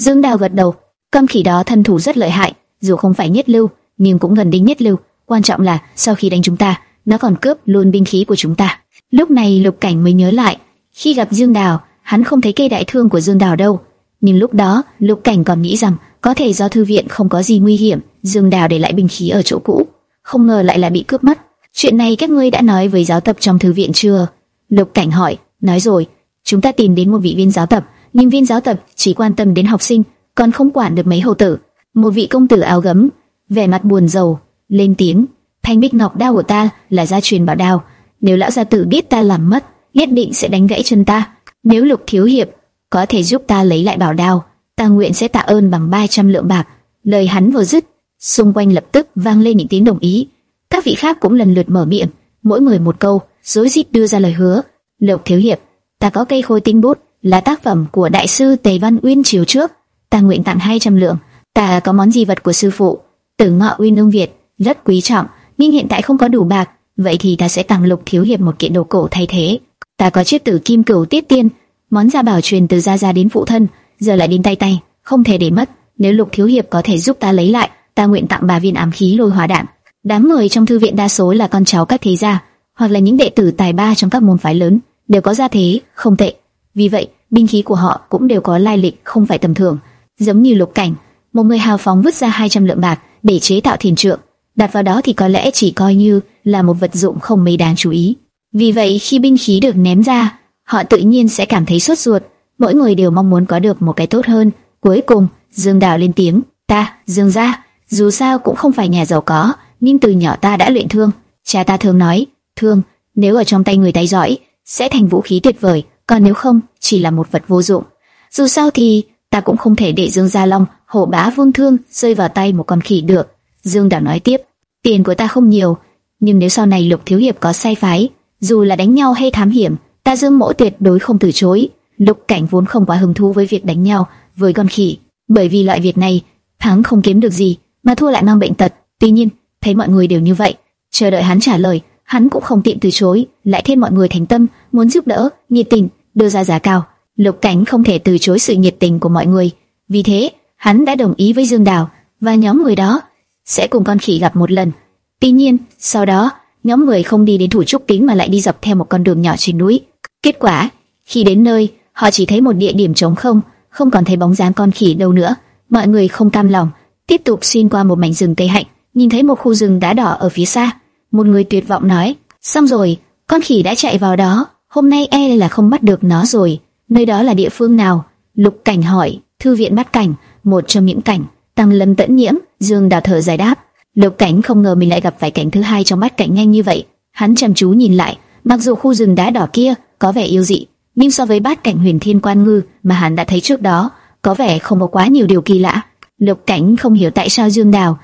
Speaker 1: Dương Đào gật đầu, con khỉ đó thân thủ rất lợi hại, dù không phải nhất lưu, nhưng cũng gần đến nhất lưu. Quan trọng là sau khi đánh chúng ta, nó còn cướp luôn binh khí của chúng ta. Lúc này Lục Cảnh mới nhớ lại, khi gặp Dương Đào, hắn không thấy cây đại thương của Dương Đào đâu. Nhưng lúc đó, Lục Cảnh còn nghĩ rằng có thể do thư viện không có gì nguy hiểm, Dương Đào để lại binh khí ở chỗ cũ, không ngờ lại là bị cướp mất. Chuyện này các ngươi đã nói với giáo tập trong thư viện chưa? Lục Cảnh hỏi, nói rồi, chúng ta tìm đến một vị viên giáo tập, nhưng viên giáo tập chỉ quan tâm đến học sinh, còn không quản được mấy hầu tử. Một vị công tử áo gấm, vẻ mặt buồn rầu, lên tiếng, thanh bích ngọc đao của ta là gia truyền bảo đao, nếu lão gia tử biết ta làm mất, nhất định sẽ đánh gãy chân ta. Nếu Lục thiếu hiệp có thể giúp ta lấy lại bảo đao, ta nguyện sẽ tạ ơn bằng 300 lượng bạc. Lời hắn vừa dứt, xung quanh lập tức vang lên những tiếng đồng ý. Các vị khác cũng lần lượt mở miệng, mỗi người một câu, rối rít đưa ra lời hứa. Lục thiếu hiệp, ta có cây khôi tinh bút, là tác phẩm của đại sư Tề Văn Uyên chiều trước, ta nguyện tặng 200 lượng. Ta có món di vật của sư phụ, Tử Ngọ Uyên Ương Việt, rất quý trọng, nhưng hiện tại không có đủ bạc, vậy thì ta sẽ tặng Lục thiếu hiệp một kiện đồ cổ thay thế. Ta có chiếc tử kim cửu tiết tiên, món gia bảo truyền từ gia gia đến phụ thân, giờ lại đến tay tay, không thể để mất. Nếu Lục thiếu hiệp có thể giúp ta lấy lại, ta nguyện tặng bà viên ám khí lôi hỏa đạn. Đám người trong thư viện đa số là con cháu các thế gia, hoặc là những đệ tử tài ba trong các môn phái lớn, đều có gia thế không tệ. Vì vậy, binh khí của họ cũng đều có lai lịch không phải tầm thường. Giống như Lục Cảnh, một người hào phóng vứt ra 200 lượng bạc để chế tạo thiền trượng, đặt vào đó thì có lẽ chỉ coi như là một vật dụng không mấy đáng chú ý. Vì vậy, khi binh khí được ném ra, họ tự nhiên sẽ cảm thấy sốt ruột. Mỗi người đều mong muốn có được một cái tốt hơn. Cuối cùng, Dương Đào lên tiếng, "Ta, Dương gia, dù sao cũng không phải nhà giàu có, nhưng từ nhỏ ta đã luyện thương. Cha ta thường nói, thương nếu ở trong tay người tay giỏi sẽ thành vũ khí tuyệt vời, còn nếu không, chỉ là một vật vô dụng. Dù sao thì ta cũng không thể để Dương Gia Long hổ bá vương thương rơi vào tay một con khỉ được." Dương Đào nói tiếp, "Tiền của ta không nhiều, nhưng nếu sau này Lục thiếu hiệp có sai phái, dù là đánh nhau hay thám hiểm, ta Dương mỗ tuyệt đối không từ chối." Lục Cảnh vốn không quá hứng thú với việc đánh nhau với con khỉ, bởi vì loại việc này thắng không kiếm được gì, mà thua lại mang bệnh tật. Tuy nhiên, thấy mọi người đều như vậy, chờ đợi hắn trả lời, hắn cũng không tiện từ chối, lại thêm mọi người thành tâm, muốn giúp đỡ, nhiệt tình, đưa ra giá cao. Lục Cảnh không thể từ chối sự nhiệt tình của mọi người, vì thế hắn đã đồng ý với Dương Đào và nhóm người đó sẽ cùng con khỉ gặp một lần. Tuy nhiên, sau đó nhóm người không đi đến thủ trúc kính mà lại đi dọc theo một con đường nhỏ trên núi. Kết quả, khi đến nơi, họ chỉ thấy một địa điểm trống không, không còn thấy bóng dáng con khỉ đâu nữa. Mọi người không cam lòng, tiếp tục xuyên qua một mảnh rừng cây hạnh, nhìn thấy một khu rừng đá đỏ ở phía xa. Một người tuyệt vọng nói, xong rồi, con khỉ đã chạy vào đó, hôm nay e là không bắt được nó rồi. Nơi đó là địa phương nào? Lục Cảnh hỏi, thư viện bắt cảnh, một trong những cảnh. Tăng Lâm tẫn nhiễm, Dương Đào thở giải đáp. Lục Cảnh không ngờ mình lại gặp phải cảnh thứ hai trong bắt cảnh nhanh như vậy. Hắn chăm chú nhìn lại, mặc dù khu rừng đá đỏ kia có vẻ yêu dị, nhưng so với bát cảnh huyền thiên quan ngư mà hắn đã thấy trước đó, có vẻ không có quá nhiều điều kỳ lạ. Lục Cảnh không hiểu tại sao Dương Đào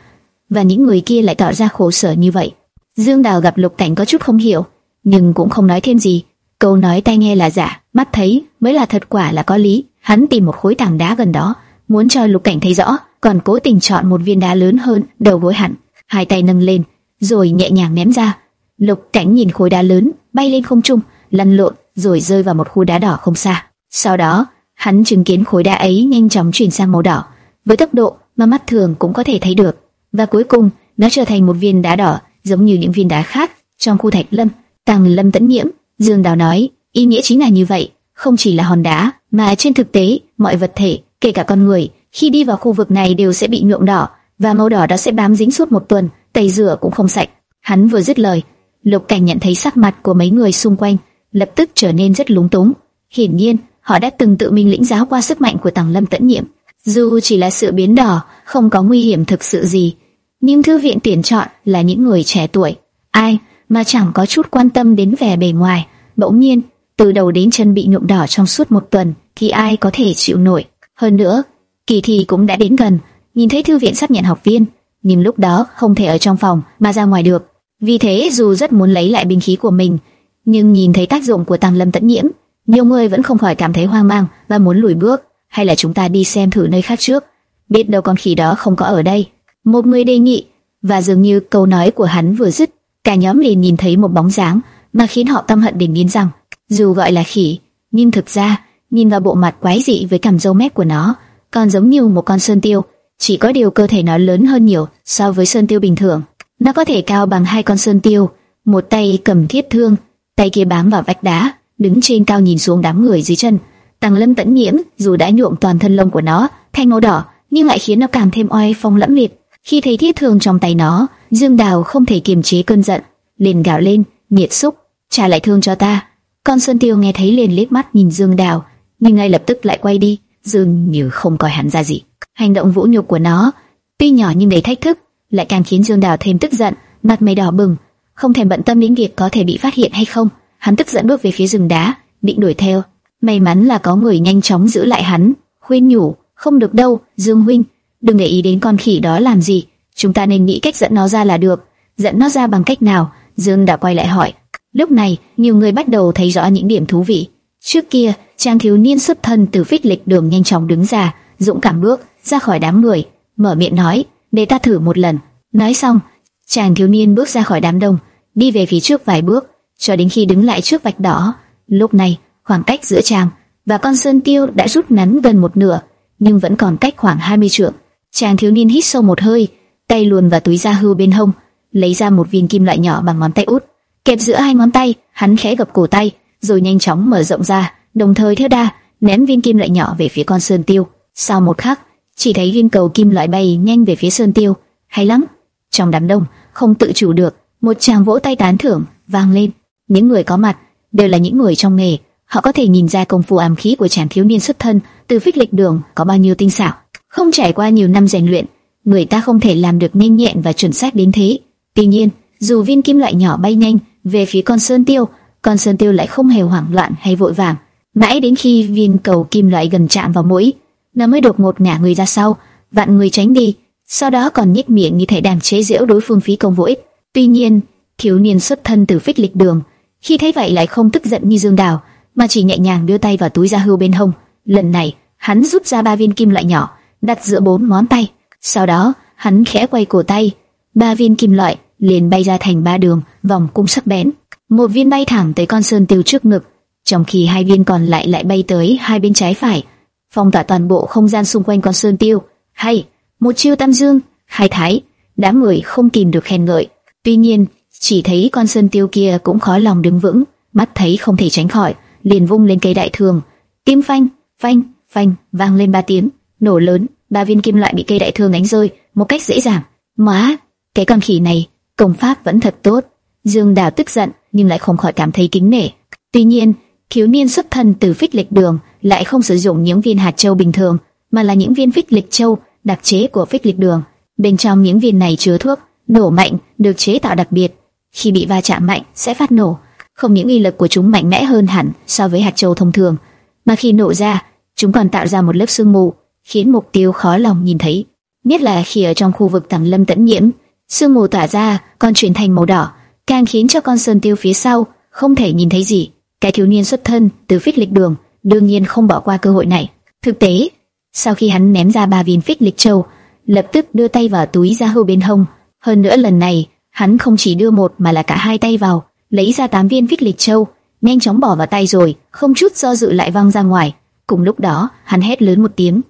Speaker 1: và những người kia lại tỏ ra khổ sở như vậy. Dương Đào gặp Lục Cảnh có chút không hiểu, nhưng cũng không nói thêm gì. Câu nói tai nghe là giả, mắt thấy mới là thật quả là có lý. Hắn tìm một khối tảng đá gần đó, muốn cho Lục Cảnh thấy rõ, còn cố tình chọn một viên đá lớn hơn, đầu gối hẳn, hai tay nâng lên, rồi nhẹ nhàng ném ra. Lục Cảnh nhìn khối đá lớn bay lên không trung, lăn lộn rồi rơi vào một khu đá đỏ không xa. Sau đó, hắn chứng kiến khối đá ấy nhanh chóng chuyển sang màu đỏ, với tốc độ mà mắt thường cũng có thể thấy được. Và cuối cùng, nó trở thành một viên đá đỏ, giống như những viên đá khác trong khu thạch lâm. tàng Lâm tẫn nhiễm, Dương Đào nói, ý nghĩa chính là như vậy, không chỉ là hòn đá, mà trên thực tế, mọi vật thể, kể cả con người, khi đi vào khu vực này đều sẽ bị nhuộm đỏ, và màu đỏ đó sẽ bám dính suốt một tuần, tẩy rửa cũng không sạch. Hắn vừa dứt lời, Lục Cảnh nhận thấy sắc mặt của mấy người xung quanh lập tức trở nên rất lúng túng. Hiển nhiên, họ đã từng tự mình lĩnh giáo qua sức mạnh của Tằng Lâm Tẫn Nhiệm. Dù chỉ là sự biến đỏ, không có nguy hiểm thực sự gì, nhưng thư viện tuyển chọn là những người trẻ tuổi, ai mà chẳng có chút quan tâm đến vẻ bề ngoài. Bỗng nhiên, từ đầu đến chân bị nhuộm đỏ trong suốt một tuần, thì ai có thể chịu nổi? Hơn nữa, kỳ thi cũng đã đến gần, nhìn thấy thư viện sắp nhận học viên, nhưng lúc đó không thể ở trong phòng mà ra ngoài được. Vì thế dù rất muốn lấy lại binh khí của mình, nhưng nhìn thấy tác dụng của tam Lâm Tẫn Nhiễm, nhiều người vẫn không khỏi cảm thấy hoang mang và muốn lùi bước. Hay là chúng ta đi xem thử nơi khác trước? Biết đâu con khỉ đó không có ở đây. Một người đề nghị, và dường như câu nói của hắn vừa dứt, cả nhóm liền nhìn thấy một bóng dáng mà khiến họ tâm hận đến nghiến răng. Dù gọi là khỉ, nhưng thực ra nhìn vào bộ mặt quái dị với cằm râu mép của nó, còn giống như một con sơn tiêu, chỉ có điều cơ thể nó lớn hơn nhiều so với sơn tiêu bình thường. Nó có thể cao bằng hai con sơn tiêu, một tay cầm thiết thương, tay kia bám vào vách đá, đứng trên cao nhìn xuống đám người dưới chân. Tàng Lâm Tẫn Nhiễm dù đã nhuộm toàn thân lông của nó thành màu đỏ, nhưng lại khiến nó càng thêm oai phong lẫm liệt. Khi thấy thiết thương trong tay nó, Dương Đào không thể kiềm chế cơn giận, liền gào lên, "Nghiệt xúc, trả lại thương cho ta!" Con Sơn Tiêu nghe thấy liền liếc mắt nhìn Dương Đào, nhưng ngay lập tức lại quay đi, dường như không coi hắn ra gì. Hành động vũ nhục của nó, tuy nhỏ nhưng đầy thách thức, lại càng khiến Dương Đào thêm tức giận, mặt mày đỏ bừng, không thèm bận tâm đến việc có thể bị phát hiện hay không. Hắn tức giận bước về phía rừng đá, định đuổi theo. May mắn là có người nhanh chóng giữ lại hắn, khuyên nhủ, không được đâu, Dương huynh, đừng để ý đến con khỉ đó làm gì, chúng ta nên nghĩ cách dẫn nó ra là được. Dẫn nó ra bằng cách nào? Dương đã quay lại hỏi. Lúc này, nhiều người bắt đầu thấy rõ những điểm thú vị. Trước kia, chàng thiếu niên xuất thân từ phích lịch đường nhanh chóng đứng ra, dũng cảm bước ra khỏi đám người, mở miệng nói, để ta thử một lần. Nói xong, chàng thiếu niên bước ra khỏi đám đông, đi về phía trước vài bước, cho đến khi đứng lại trước vạch đỏ. Lúc này, khoảng cách giữa chàng và con sơn tiêu đã rút ngắn gần một nửa, nhưng vẫn còn cách khoảng 20 trượng. Chàng thiếu niên hít sâu một hơi, tay luồn vào túi da hưu bên hông, lấy ra một viên kim loại nhỏ bằng ngón tay út, kẹp giữa hai ngón tay, hắn khẽ gập cổ tay, rồi nhanh chóng mở rộng ra, đồng thời theo đà ném viên kim loại nhỏ về phía con sơn tiêu. Sau một khắc, chỉ thấy viên cầu kim loại bay nhanh về phía sơn tiêu. Hay lắm! Trong đám đông, không tự chủ được, một tràng vỗ tay tán thưởng vang lên. Những người có mặt đều là những người trong nghề, họ có thể nhìn ra công phu ám khí của chàng thiếu niên xuất thân từ phích lịch đường có bao nhiêu tinh xảo. Không trải qua nhiều năm rèn luyện, người ta không thể làm được nhanh nhẹn và chuẩn xác đến thế. Tuy nhiên, dù viên kim loại nhỏ bay nhanh về phía con sơn tiêu, con sơn tiêu lại không hề hoảng loạn hay vội vàng. Mãi đến khi viên cầu kim loại gần chạm vào mũi, nó mới đột ngột ngả người ra sau, vặn người tránh đi. Sau đó còn nhếch miệng như thể đàm chế giễu đối phương phí công vô ích. Tuy nhiên, thiếu niên xuất thân từ phích lịch đường, khi thấy vậy lại không tức giận như Dương Đào, mà chỉ nhẹ nhàng đưa tay vào túi da hưu bên hông. Lần này, hắn rút ra ba viên kim loại nhỏ, đặt giữa bốn ngón tay. Sau đó, hắn khẽ quay cổ tay, ba viên kim loại liền bay ra thành ba đường, vòng cung sắc bén. Một viên bay thẳng tới con sơn tiêu trước ngực, trong khi hai viên còn lại lại bay tới hai bên trái phải, phong tỏa toàn bộ không gian xung quanh con sơn tiêu. Hay, một chiêu tam dương, hai thái, đám người không kìm được khen ngợi. Tuy nhiên, chỉ thấy con sơn tiêu kia cũng khó lòng đứng vững, mắt thấy không thể tránh khỏi, liền vung lên cây đại thường, tim phanh, phanh, phanh, vang lên ba tiếng, nổ lớn, ba viên kim loại bị cây đại thương đánh rơi một cách dễ dàng. Má, cái con khỉ này, công pháp vẫn thật tốt. Dương Đào tức giận nhưng lại không khỏi cảm thấy kính nể. Tuy nhiên, thiếu niên xuất thân từ phích lịch đường lại không sử dụng những viên hạt châu bình thường, mà là những viên phích lịch châu đặc chế của phích lịch đường. Bên trong những viên này chứa thuốc nổ mạnh được chế tạo đặc biệt, khi bị va chạm mạnh sẽ phát nổ. Không những uy lực của chúng mạnh mẽ hơn hẳn so với hạt châu thông thường, mà khi nổ ra, chúng còn tạo ra một lớp sương mù, khiến mục tiêu khó lòng nhìn thấy. Nhất là khi ở trong khu vực tầng lâm tẫn nhiễm, sương mù tỏa ra còn chuyển thành màu đỏ, càng khiến cho con sơn tiêu phía sau không thể nhìn thấy gì. Cái thiếu niên xuất thân từ phích lịch đường đương nhiên không bỏ qua cơ hội này. Thực tế, sau khi hắn ném ra ba viên phích lịch châu, lập tức đưa tay vào túi ra hưu bên hông. Hơn nữa lần này, hắn không chỉ đưa một mà là cả hai tay vào, lấy ra tám viên phích lịch châu, nhanh chóng bỏ vào tay rồi, không chút do dự lại văng ra ngoài. Cùng lúc đó, hắn hét lớn một tiếng,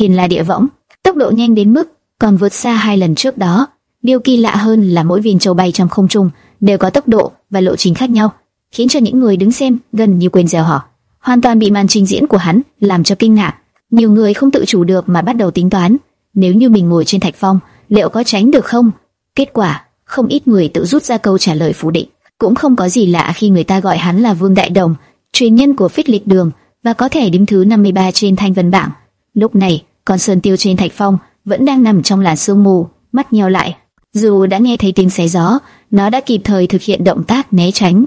Speaker 1: thiên la địa võng, tốc độ nhanh đến mức còn vượt xa hai lần trước đó. Điều kỳ lạ hơn là mỗi viên châu bay trong không trung đều có tốc độ và lộ trình khác nhau, khiến cho những người đứng xem gần như quên gieo họ, hoàn toàn bị màn trình diễn của hắn làm cho kinh ngạc. Nhiều người không tự chủ được mà bắt đầu tính toán, nếu như mình ngồi trên thạch phong, liệu có tránh được không? Kết quả, không ít người tự rút ra câu trả lời phủ định. Cũng không có gì lạ khi người ta gọi hắn là Vương Đại Đồng, truyền nhân của Phích Lịch Đường và có thể đứng thứ 53 trên thanh vân bảng. Lúc này, con sơn tiêu trên thạch phong vẫn đang nằm trong làn sương mù, mắt nheo lại. Dù đã nghe thấy tiếng xé gió, nó đã kịp thời thực hiện động tác né tránh.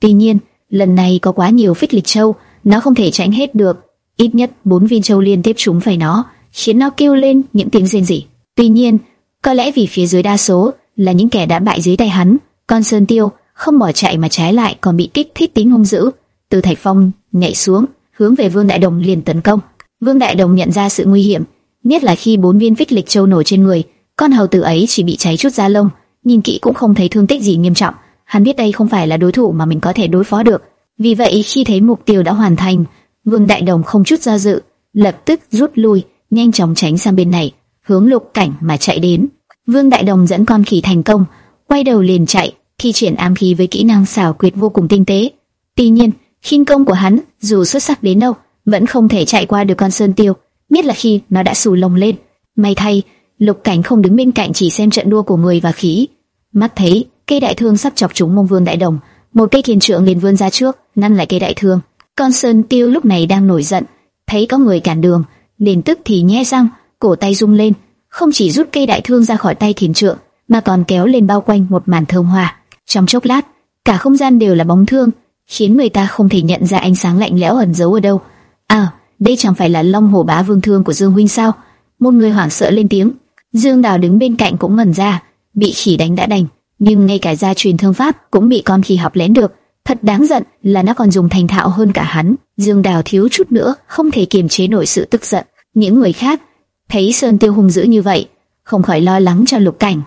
Speaker 1: Tuy nhiên, lần này có quá nhiều phích lịch châu, nó không thể tránh hết được. Ít nhất bốn viên châu liên tiếp trúng phải nó, khiến nó kêu lên những tiếng rên rỉ. Tuy nhiên, có lẽ vì phía dưới đa số là những kẻ đã bại dưới tay hắn, con sơn tiêu không bỏ chạy mà trái lại còn bị kích thích tính hung dữ. Từ thạch phong nhảy xuống, hướng về Vương Đại Đồng liền tấn công. Vương Đại Đồng nhận ra sự nguy hiểm, nhất là khi bốn viên phích lịch châu nổi trên người, con hầu tử ấy chỉ bị cháy chút da lông, nhìn kỹ cũng không thấy thương tích gì nghiêm trọng. Hắn biết đây không phải là đối thủ mà mình có thể đối phó được. Vì vậy khi thấy mục tiêu đã hoàn thành, Vương Đại Đồng không chút do dự, lập tức rút lui, nhanh chóng tránh sang bên này, hướng lục cảnh mà chạy đến. Vương Đại Đồng dẫn con khỉ thành công, quay đầu liền chạy, khi triển ám khí với kỹ năng xảo quyệt vô cùng tinh tế. Tuy nhiên, khinh công của hắn dù xuất sắc đến đâu, vẫn không thể chạy qua được con sơn tiêu, biết là khi nó đã sù lông lên. May thay, Lục Cảnh không đứng bên cạnh chỉ xem trận đua của người và khí. Mắt thấy cây đại thương sắp chọc trúng mông vương đại đồng, một cây thiền trượng liền vươn ra trước, ngăn lại cây đại thương. Con sơn tiêu lúc này đang nổi giận, thấy có người cản đường, liền tức thì nhe răng, cổ tay rung lên, không chỉ rút cây đại thương ra khỏi tay thiền trượng, mà còn kéo lên bao quanh một màn thơm hoa. Trong chốc lát, cả không gian đều là bóng thương, khiến người ta không thể nhận ra ánh sáng lạnh lẽo ẩn giấu ở đâu. À, đây chẳng phải là Long Hổ Bá Vương Thương của Dương huynh sao? Một người hoảng sợ lên tiếng. Dương Đào đứng bên cạnh cũng ngẩn ra, bị khỉ đánh đã đành, nhưng ngay cả gia truyền thương pháp cũng bị con khỉ học lén được. Thật đáng giận là nó còn dùng thành thạo hơn cả hắn. Dương Đào thiếu chút nữa không thể kiềm chế nổi sự tức giận. Những người khác thấy Sơn Tiêu hung dữ như vậy, không khỏi lo lắng cho Lục Cảnh.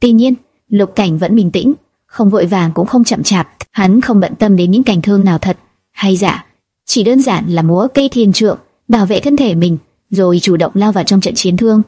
Speaker 1: Tuy nhiên, Lục Cảnh vẫn bình tĩnh, không vội vàng cũng không chậm chạp, hắn không bận tâm đến những cảnh thương nào thật hay giả, chỉ đơn giản là múa cây thiền trượng bảo vệ thân thể mình, rồi chủ động lao vào trong trận chiến thương.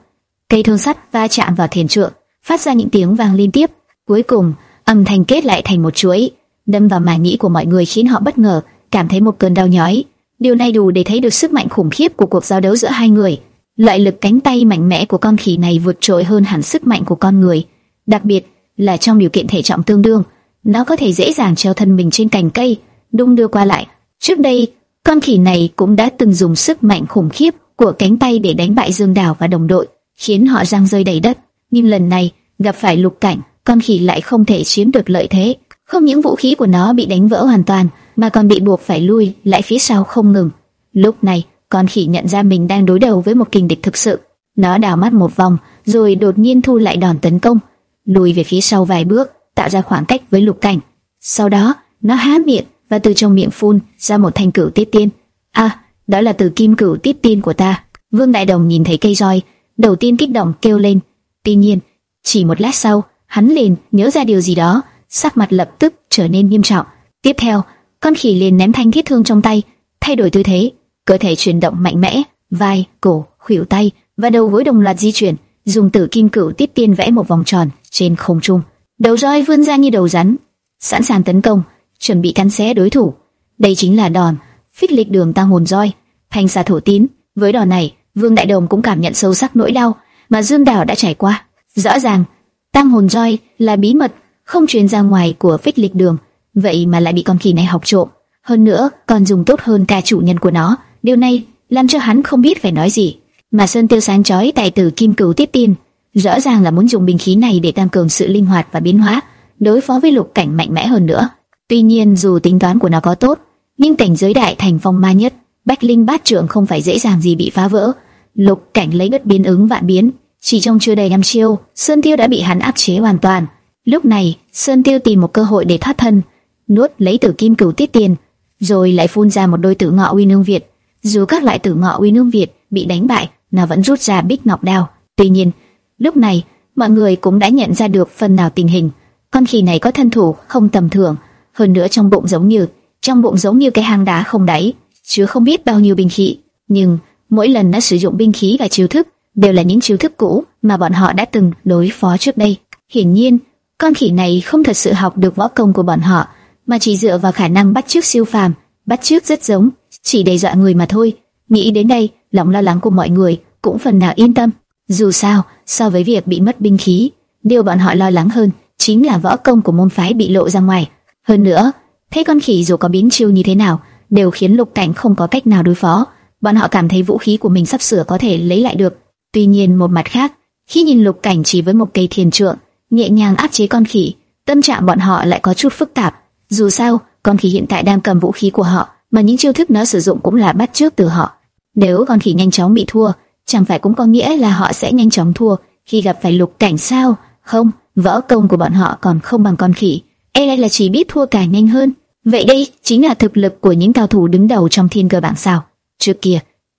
Speaker 1: Cây thương sắt va chạm vào thiền trượng, phát ra những tiếng vang liên tiếp. Cuối cùng, âm thanh kết lại thành một chuỗi, đâm vào màng nhĩ của mọi người khiến họ bất ngờ cảm thấy một cơn đau nhói. Điều này đủ để thấy được sức mạnh khủng khiếp của cuộc giao đấu giữa hai người. Loại lực cánh tay mạnh mẽ của con khỉ này vượt trội hơn hẳn sức mạnh của con người, đặc biệt là trong điều kiện thể trọng tương đương, nó có thể dễ dàng treo thân mình trên cành cây, đung đưa qua lại. Trước đây, con khỉ này cũng đã từng dùng sức mạnh khủng khiếp của cánh tay để đánh bại Dương Đào và đồng đội, khiến họ giang rơi đầy đất. Nhưng lần này, gặp phải lục cảnh, con khỉ lại không thể chiếm được lợi thế. Không những vũ khí của nó bị đánh vỡ hoàn toàn, mà còn bị buộc phải lui lại phía sau không ngừng. Lúc này, con khỉ nhận ra mình đang đối đầu với một kình địch thực sự. Nó đảo mắt một vòng, rồi đột nhiên thu lại đòn tấn công, lùi về phía sau vài bước, tạo ra khoảng cách với lục cảnh. Sau đó, nó há miệng và từ trong miệng phun ra một thanh cửu tiết tiên. À, đó là từ kim cửu tiết tiên của ta. Vương Đại Đồng nhìn thấy cây roi, đầu tiên kích động kêu lên. Tuy nhiên, chỉ một lát sau, hắn liền nhớ ra điều gì đó, sắc mặt lập tức trở nên nghiêm trọng. Tiếp theo, con khỉ liền ném thanh thiết thương trong tay, thay đổi tư thế, cơ thể chuyển động mạnh mẽ, vai, cổ, khuỷu tay và đầu gối đồng loạt di chuyển, dùng tử kim cửu tiết tiên vẽ một vòng tròn trên không trung. Đầu roi vươn ra như đầu rắn, sẵn sàng tấn công, chuẩn bị cắn xé đối thủ. Đây chính là đòn phích lịch đường tăng hồn roi, thành xà thổ tín. Với đòn này, Vương Đại Đồng cũng cảm nhận sâu sắc nỗi đau mà Dương Đào đã trải qua. Rõ ràng, tăng hồn roi là bí mật không truyền ra ngoài của phích lịch đường, vậy mà lại bị con khỉ này học trộm. Hơn nữa, còn dùng tốt hơn cả chủ nhân của nó. Điều này làm cho hắn không biết phải nói gì. Mà Sơn Tiêu sáng chói tài tử kim cửu tiếp tin rõ ràng là muốn dùng bình khí này để tăng cường sự linh hoạt và biến hóa, đối phó với lục cảnh mạnh mẽ hơn nữa. Tuy nhiên dù tính toán của nó có tốt, nhưng cảnh giới đại thành phong ma nhất, bách linh bát trưởng không phải dễ dàng gì bị phá vỡ. Lục cảnh lấy bất biến ứng vạn biến, chỉ trong chưa đầy năm chiêu, Sơn Tiêu đã bị hắn áp chế hoàn toàn. Lúc này, Sơn Tiêu tìm một cơ hội để thoát thân, nuốt lấy tử kim cửu tiết tiền, rồi lại phun ra một đôi tử ngọ uy nương việt. Dù các loại tử ngọ uy nương việt bị đánh bại, nó vẫn rút ra bích ngọc đao. Tuy nhiên, lúc này mọi người cũng đã nhận ra được phần nào tình hình. Con khỉ này có thân thủ không tầm thường, hơn nữa trong bụng giống như trong bụng giống như cái hang đá không đáy, chứa không biết bao nhiêu binh khí. Nhưng mỗi lần nó sử dụng binh khí và chiêu thức đều là những chiêu thức cũ mà bọn họ đã từng đối phó trước đây. Hiển nhiên, con khỉ này không thật sự học được võ công của bọn họ, mà chỉ dựa vào khả năng bắt chước siêu phàm, bắt chước rất giống, chỉ đe dọa người mà thôi. Nghĩ đến đây, lòng lo lắng của mọi người cũng phần nào yên tâm. Dù sao, so với việc bị mất binh khí, điều bọn họ lo lắng hơn chính là võ công của môn phái bị lộ ra ngoài. Hơn nữa, thấy con khỉ dù có biến chiêu như thế nào, đều khiến Lục Cảnh không có cách nào đối phó. Bọn họ cảm thấy vũ khí của mình sắp sửa có thể lấy lại được. Tuy nhiên một mặt khác, khi nhìn Lục Cảnh chỉ với một cây thiền trượng, nhẹ nhàng áp chế con khỉ, tâm trạng bọn họ lại có chút phức tạp. Dù sao, con khỉ hiện tại đang cầm vũ khí của họ, mà những chiêu thức nó sử dụng cũng là bắt trước từ họ. Nếu con khỉ nhanh chóng bị thua, chẳng phải cũng có nghĩa là họ sẽ nhanh chóng thua khi gặp phải lục cảnh sao? Không, võ công của bọn họ còn không bằng con khỉ, e đây là chỉ biết thua càng nhanh hơn. Vậy đây chính là thực lực của những cao thủ đứng đầu trong thiên cơ bảng sao? Trước kia,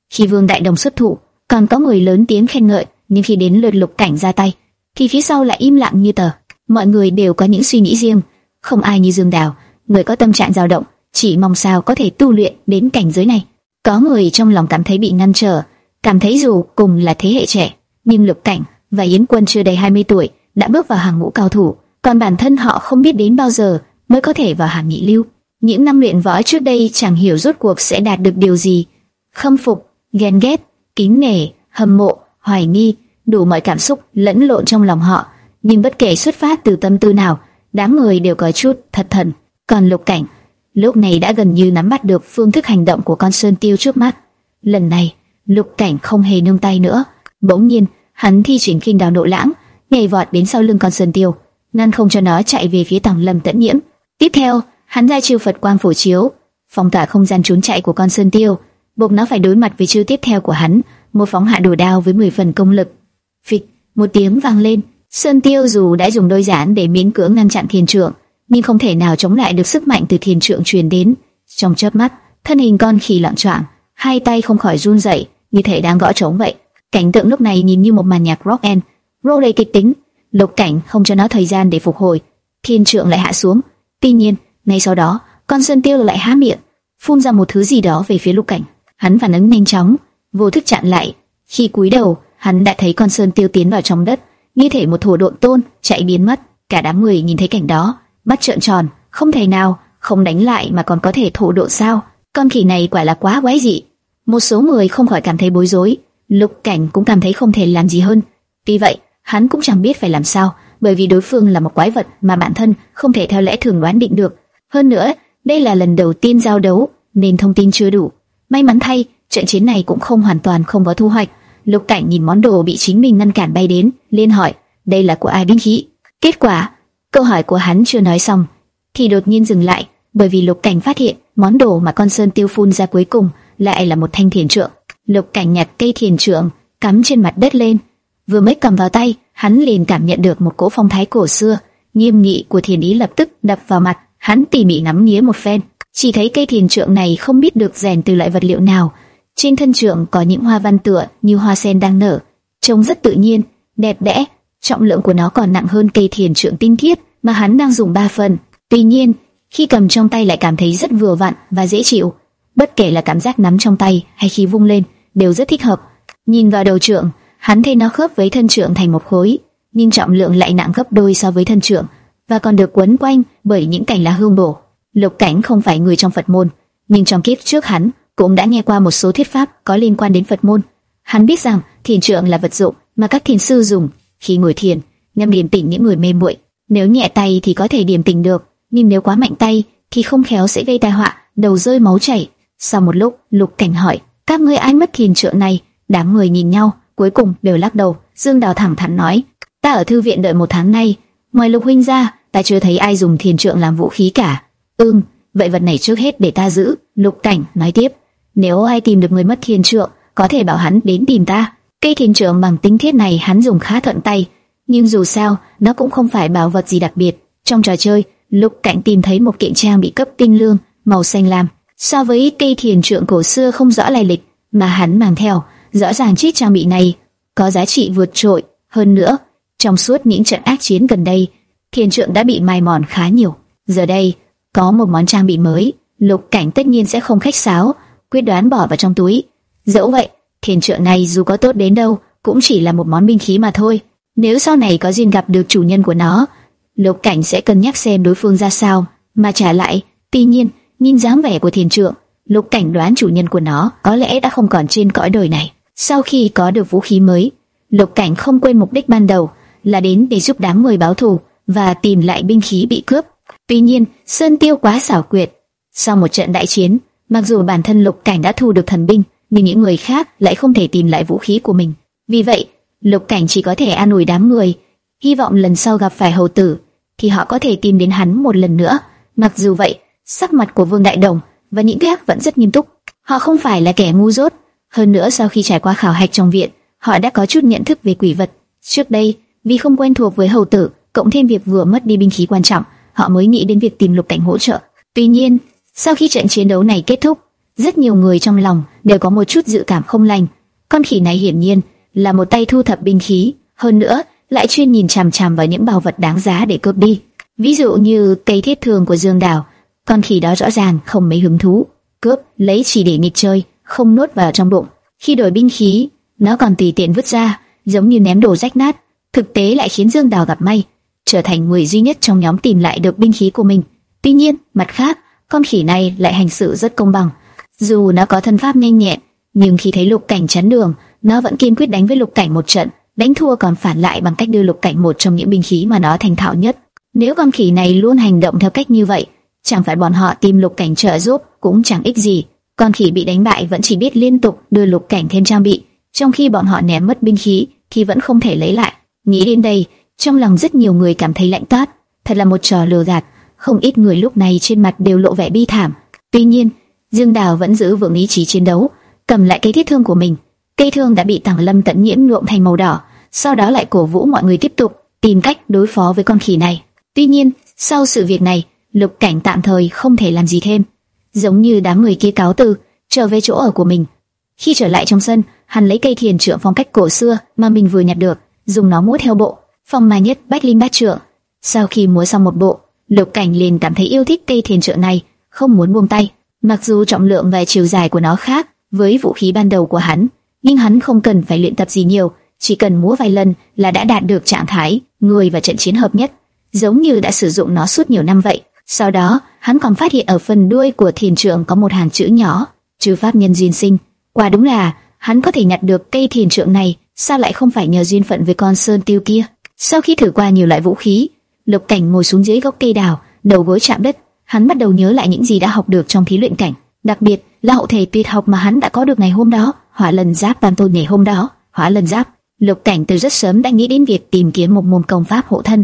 Speaker 1: khi Vương Đại Đồng xuất thủ, còn có người lớn tiếng khen ngợi, nhưng khi đến lượt lục cảnh ra tay, thì phía sau lại im lặng như tờ. Mọi người đều có những suy nghĩ riêng, không ai như Dương Đào, người có tâm trạng dao động, chỉ mong sao có thể tu luyện đến cảnh giới này. Có người trong lòng cảm thấy bị ngăn trở, cảm thấy dù cùng là thế hệ trẻ, nhưng Lục Cảnh và Yến Quân chưa đầy 20 tuổi đã bước vào hàng ngũ cao thủ, còn bản thân họ không biết đến bao giờ mới có thể vào hàng nhị lưu. Những năm luyện võ trước đây chẳng hiểu rốt cuộc sẽ đạt được điều gì. Khâm phục, ghen ghét, kính nể, hâm mộ, hoài nghi, đủ mọi cảm xúc lẫn lộn trong lòng họ. Nhưng bất kể xuất phát từ tâm tư nào, đám người đều có chút thật thần. Còn Lục Cảnh, lúc này đã gần như nắm bắt được phương thức hành động của con sơn tiêu trước mắt. Lần này, Lục Cảnh không hề nương tay nữa. Bỗng nhiên, hắn thi triển kinh đào nộ lãng, nhảy vọt đến sau lưng con sơn tiêu, ngăn không cho nó chạy về phía tầng lâm tẫn nhiễm. Tiếp theo, hắn ra chiêu Phật quang phổ chiếu, phong tỏa không gian trốn chạy của con sơn tiêu, buộc nó phải đối mặt với chiêu tiếp theo của hắn, một phóng hạ đồ đao với 10 phần công lực. Phịch, một tiếng vang lên, sơn tiêu dù đã dùng đôi giản để miễn cưỡng ngăn chặn thiên trượng, nhưng không thể nào chống lại được sức mạnh từ thiên trượng truyền đến. Trong chớp mắt, thân hình con khỉ loạn choạng, hai tay không khỏi run rẩy, như thể đang gõ trống vậy. Cảnh tượng lúc này nhìn như một màn nhạc rock and roll đầy kịch tính. Lục Cảnh không cho nó thời gian để phục hồi, thiên trượng lại hạ xuống. Tuy nhiên, ngay sau đó, con sơn tiêu lại há miệng, phun ra một thứ gì đó về phía Lục Cảnh. Hắn phản ứng nhanh chóng, vô thức chặn lại. Khi cúi đầu, hắn đã thấy con sơn tiêu tiến vào trong đất, như thể một thổ độn tôn chạy biến mất. Cả đám người nhìn thấy cảnh đó, mắt trợn tròn, không thể nào, không đánh lại mà còn có thể thổ độ sao? Con khỉ này quả là quá quái dị. Một số người không khỏi cảm thấy bối rối, Lục Cảnh cũng cảm thấy không thể làm gì hơn. Vì vậy, hắn cũng chẳng biết phải làm sao, bởi vì đối phương là một quái vật mà bản thân không thể theo lẽ thường đoán định được. Hơn nữa, đây là lần đầu tiên giao đấu, nên thông tin chưa đủ. May mắn thay, trận chiến này cũng không hoàn toàn không có thu hoạch. Lục Cảnh nhìn món đồ bị chính mình ngăn cản bay đến, liên hỏi, đây là của ai binh khí? Kết quả, câu hỏi của hắn chưa nói xong, thì đột nhiên dừng lại, bởi vì Lục Cảnh phát hiện món đồ mà con sơn tiêu phun ra cuối cùng lại là một thanh thiền trượng. Lục Cảnh nhặt cây thiền trượng cắm trên mặt đất lên, vừa mới cầm vào tay, hắn liền cảm nhận được một cỗ phong thái cổ xưa, nghiêm nghị của thiền ý lập tức đập vào mặt. Hắn tỉ mỉ ngắm nghía một phen, chỉ thấy cây thiền trượng này không biết được rèn từ loại vật liệu nào. Trên thân trượng có những hoa văn tựa như hoa sen đang nở, trông rất tự nhiên, đẹp đẽ. Trọng lượng của nó còn nặng hơn cây thiền trượng tinh thiết mà hắn đang dùng ba phần. Tuy nhiên, khi cầm trong tay lại cảm thấy rất vừa vặn và dễ chịu. Bất kể là cảm giác nắm trong tay hay khi vung lên, đều rất thích hợp. Nhìn vào đầu trượng, hắn thấy nó khớp với thân trượng thành một khối, nhưng trọng lượng lại nặng gấp đôi so với thân trượng và còn được quấn quanh bởi những cành lá hương bổ. Lục Cảnh không phải người trong Phật môn, nhưng trong kiếp trước hắn cũng đã nghe qua một số thuyết pháp có liên quan đến Phật môn. Hắn biết rằng thiền trượng là vật dụng mà các thiền sư dùng khi ngồi thiền nhằm điềm tỉnh những người mê muội. Nếu nhẹ tay thì có thể điềm tỉnh được, nhưng nếu quá mạnh tay thì không khéo sẽ gây tai họa, đầu rơi máu chảy. Sau một lúc, Lục Cảnh hỏi: "Các ngươi ai mất thiền trượng này?" Đám người nhìn nhau, cuối cùng đều lắc đầu. Dương Đào thẳng thắn nói: "Ta ở thư viện đợi một tháng nay, ngoài Lục huynh ra, ta chưa thấy ai dùng thiền trượng làm vũ khí cả." "Ừm, vậy vật này trước hết để ta giữ." Lục Cảnh nói tiếp: "Nếu ai tìm được người mất thiền trượng, có thể bảo hắn đến tìm ta." Cây thiền trượng bằng tinh thiết này hắn dùng khá thuận tay, nhưng dù sao, nó cũng không phải bảo vật gì đặc biệt. Trong trò chơi, Lục Cảnh tìm thấy một kiện trang bị cấp tinh lương màu xanh lam, so với cây thiền trượng cổ xưa không rõ lai lịch mà hắn mang theo, rõ ràng chiếc trang bị này có giá trị vượt trội. Hơn nữa, trong suốt những trận ác chiến gần đây, thiền trượng đã bị mài mòn khá nhiều. Giờ đây, có một món trang bị mới, Lục Cảnh tất nhiên sẽ không khách sáo, quyết đoán bỏ vào trong túi. Dẫu vậy, thiền trượng này dù có tốt đến đâu, cũng chỉ là một món binh khí mà thôi. Nếu sau này có duyên gặp được chủ nhân của nó, Lục Cảnh sẽ cân nhắc xem đối phương ra sao mà trả lại. Tuy nhiên, nhìn dáng vẻ của thiền trượng, Lục Cảnh đoán chủ nhân của nó có lẽ đã không còn trên cõi đời này. Sau khi có được vũ khí mới, Lục Cảnh không quên mục đích ban đầu là đến để giúp đám người báo thù và tìm lại binh khí bị cướp. Tuy nhiên, Sơn Tiêu quá xảo quyệt. Sau một trận đại chiến, mặc dù bản thân Lục Cảnh đã thu được thần binh, nhưng những người khác lại không thể tìm lại vũ khí của mình. Vì vậy, Lục Cảnh chỉ có thể an ủi đám người, hy vọng lần sau gặp phải hầu tử thì họ có thể tìm đến hắn một lần nữa. Mặc dù vậy, sắc mặt của Vương Đại Đồng và những khác vẫn rất nghiêm túc. Họ không phải là kẻ ngu dốt. Hơn nữa sau khi trải qua khảo hạch trong viện, họ đã có chút nhận thức về quỷ vật. Trước đây, vì không quen thuộc với hầu tử, cộng thêm việc vừa mất đi binh khí quan trọng, họ mới nghĩ đến việc tìm lục cảnh hỗ trợ. Tuy nhiên, sau khi trận chiến đấu này kết thúc, rất nhiều người trong lòng đều có một chút dự cảm không lành. Con khỉ này hiển nhiên là một tay thu thập binh khí, hơn nữa lại chuyên nhìn chằm chằm vào những bảo vật đáng giá để cướp đi. Ví dụ như cây thiết thường của Dương Đào, con khỉ đó rõ ràng không mấy hứng thú, cướp lấy chỉ để nghịch chơi, không nuốt vào trong bụng. Khi đổi binh khí, nó còn tùy tiện vứt ra, giống như ném đồ rách nát. Thực tế lại khiến Dương Đào gặp may, trở thành người duy nhất trong nhóm tìm lại được binh khí của mình. Tuy nhiên, mặt khác, con khỉ này lại hành xử rất công bằng. Dù nó có thân pháp nhanh nhẹn, nhưng khi thấy lục cảnh chắn đường, nó vẫn kiên quyết đánh với lục cảnh một trận đánh thua còn phản lại bằng cách đưa lục cảnh một trong những binh khí mà nó thành thạo nhất. Nếu con khỉ này luôn hành động theo cách như vậy, chẳng phải bọn họ tìm lục cảnh trợ giúp cũng chẳng ích gì. Con khỉ bị đánh bại vẫn chỉ biết liên tục đưa lục cảnh thêm trang bị, trong khi bọn họ ném mất binh khí thì vẫn không thể lấy lại. Nghĩ đến đây, trong lòng rất nhiều người cảm thấy lạnh toát, thật là một trò lừa gạt. Không ít người lúc này trên mặt đều lộ vẻ bi thảm. Tuy nhiên, Dương Đào vẫn giữ vững ý chí chiến đấu, cầm lại cây thiết thương của mình. Cây thương đã bị Tằng Lâm tận nhiễm nhuộm thành màu đỏ, sau đó lại cổ vũ mọi người tiếp tục tìm cách đối phó với con khỉ này. Tuy nhiên, sau sự việc này, Lục Cảnh tạm thời không thể làm gì thêm, giống như đám người kia cáo từ, trở về chỗ ở của mình. Khi trở lại trong sân, hắn lấy cây thiền trượng phong cách cổ xưa mà mình vừa nhặt được, dùng nó múa theo bộ, phong mai nhất bách linh bát trượng. Sau khi múa xong một bộ, Lục Cảnh liền cảm thấy yêu thích cây thiền trượng này, không muốn buông tay. Mặc dù trọng lượng và chiều dài của nó khác với vũ khí ban đầu của hắn, nhưng hắn không cần phải luyện tập gì nhiều, chỉ cần múa vài lần là đã đạt được trạng thái người và trận chiến hợp nhất, giống như đã sử dụng nó suốt nhiều năm vậy. Sau đó, hắn còn phát hiện ở phần đuôi của thiền trượng có một hàng chữ nhỏ, chữ pháp nhân duyên sinh. Quả đúng là hắn có thể nhặt được cây thiền trượng này, sao lại không phải nhờ duyên phận với con sơn tiêu kia? Sau khi thử qua nhiều loại vũ khí, Lục Cảnh ngồi xuống dưới gốc cây đào, đầu gối chạm đất, hắn bắt đầu nhớ lại những gì đã học được trong thí luyện cảnh, đặc biệt là hậu thể tuyệt học mà hắn đã có được ngày hôm đó, hỏa lần giáp tam tôn ngày hôm đó, hỏa lần giáp. Lục Cảnh từ rất sớm đã nghĩ đến việc tìm kiếm một môn công pháp hộ thân.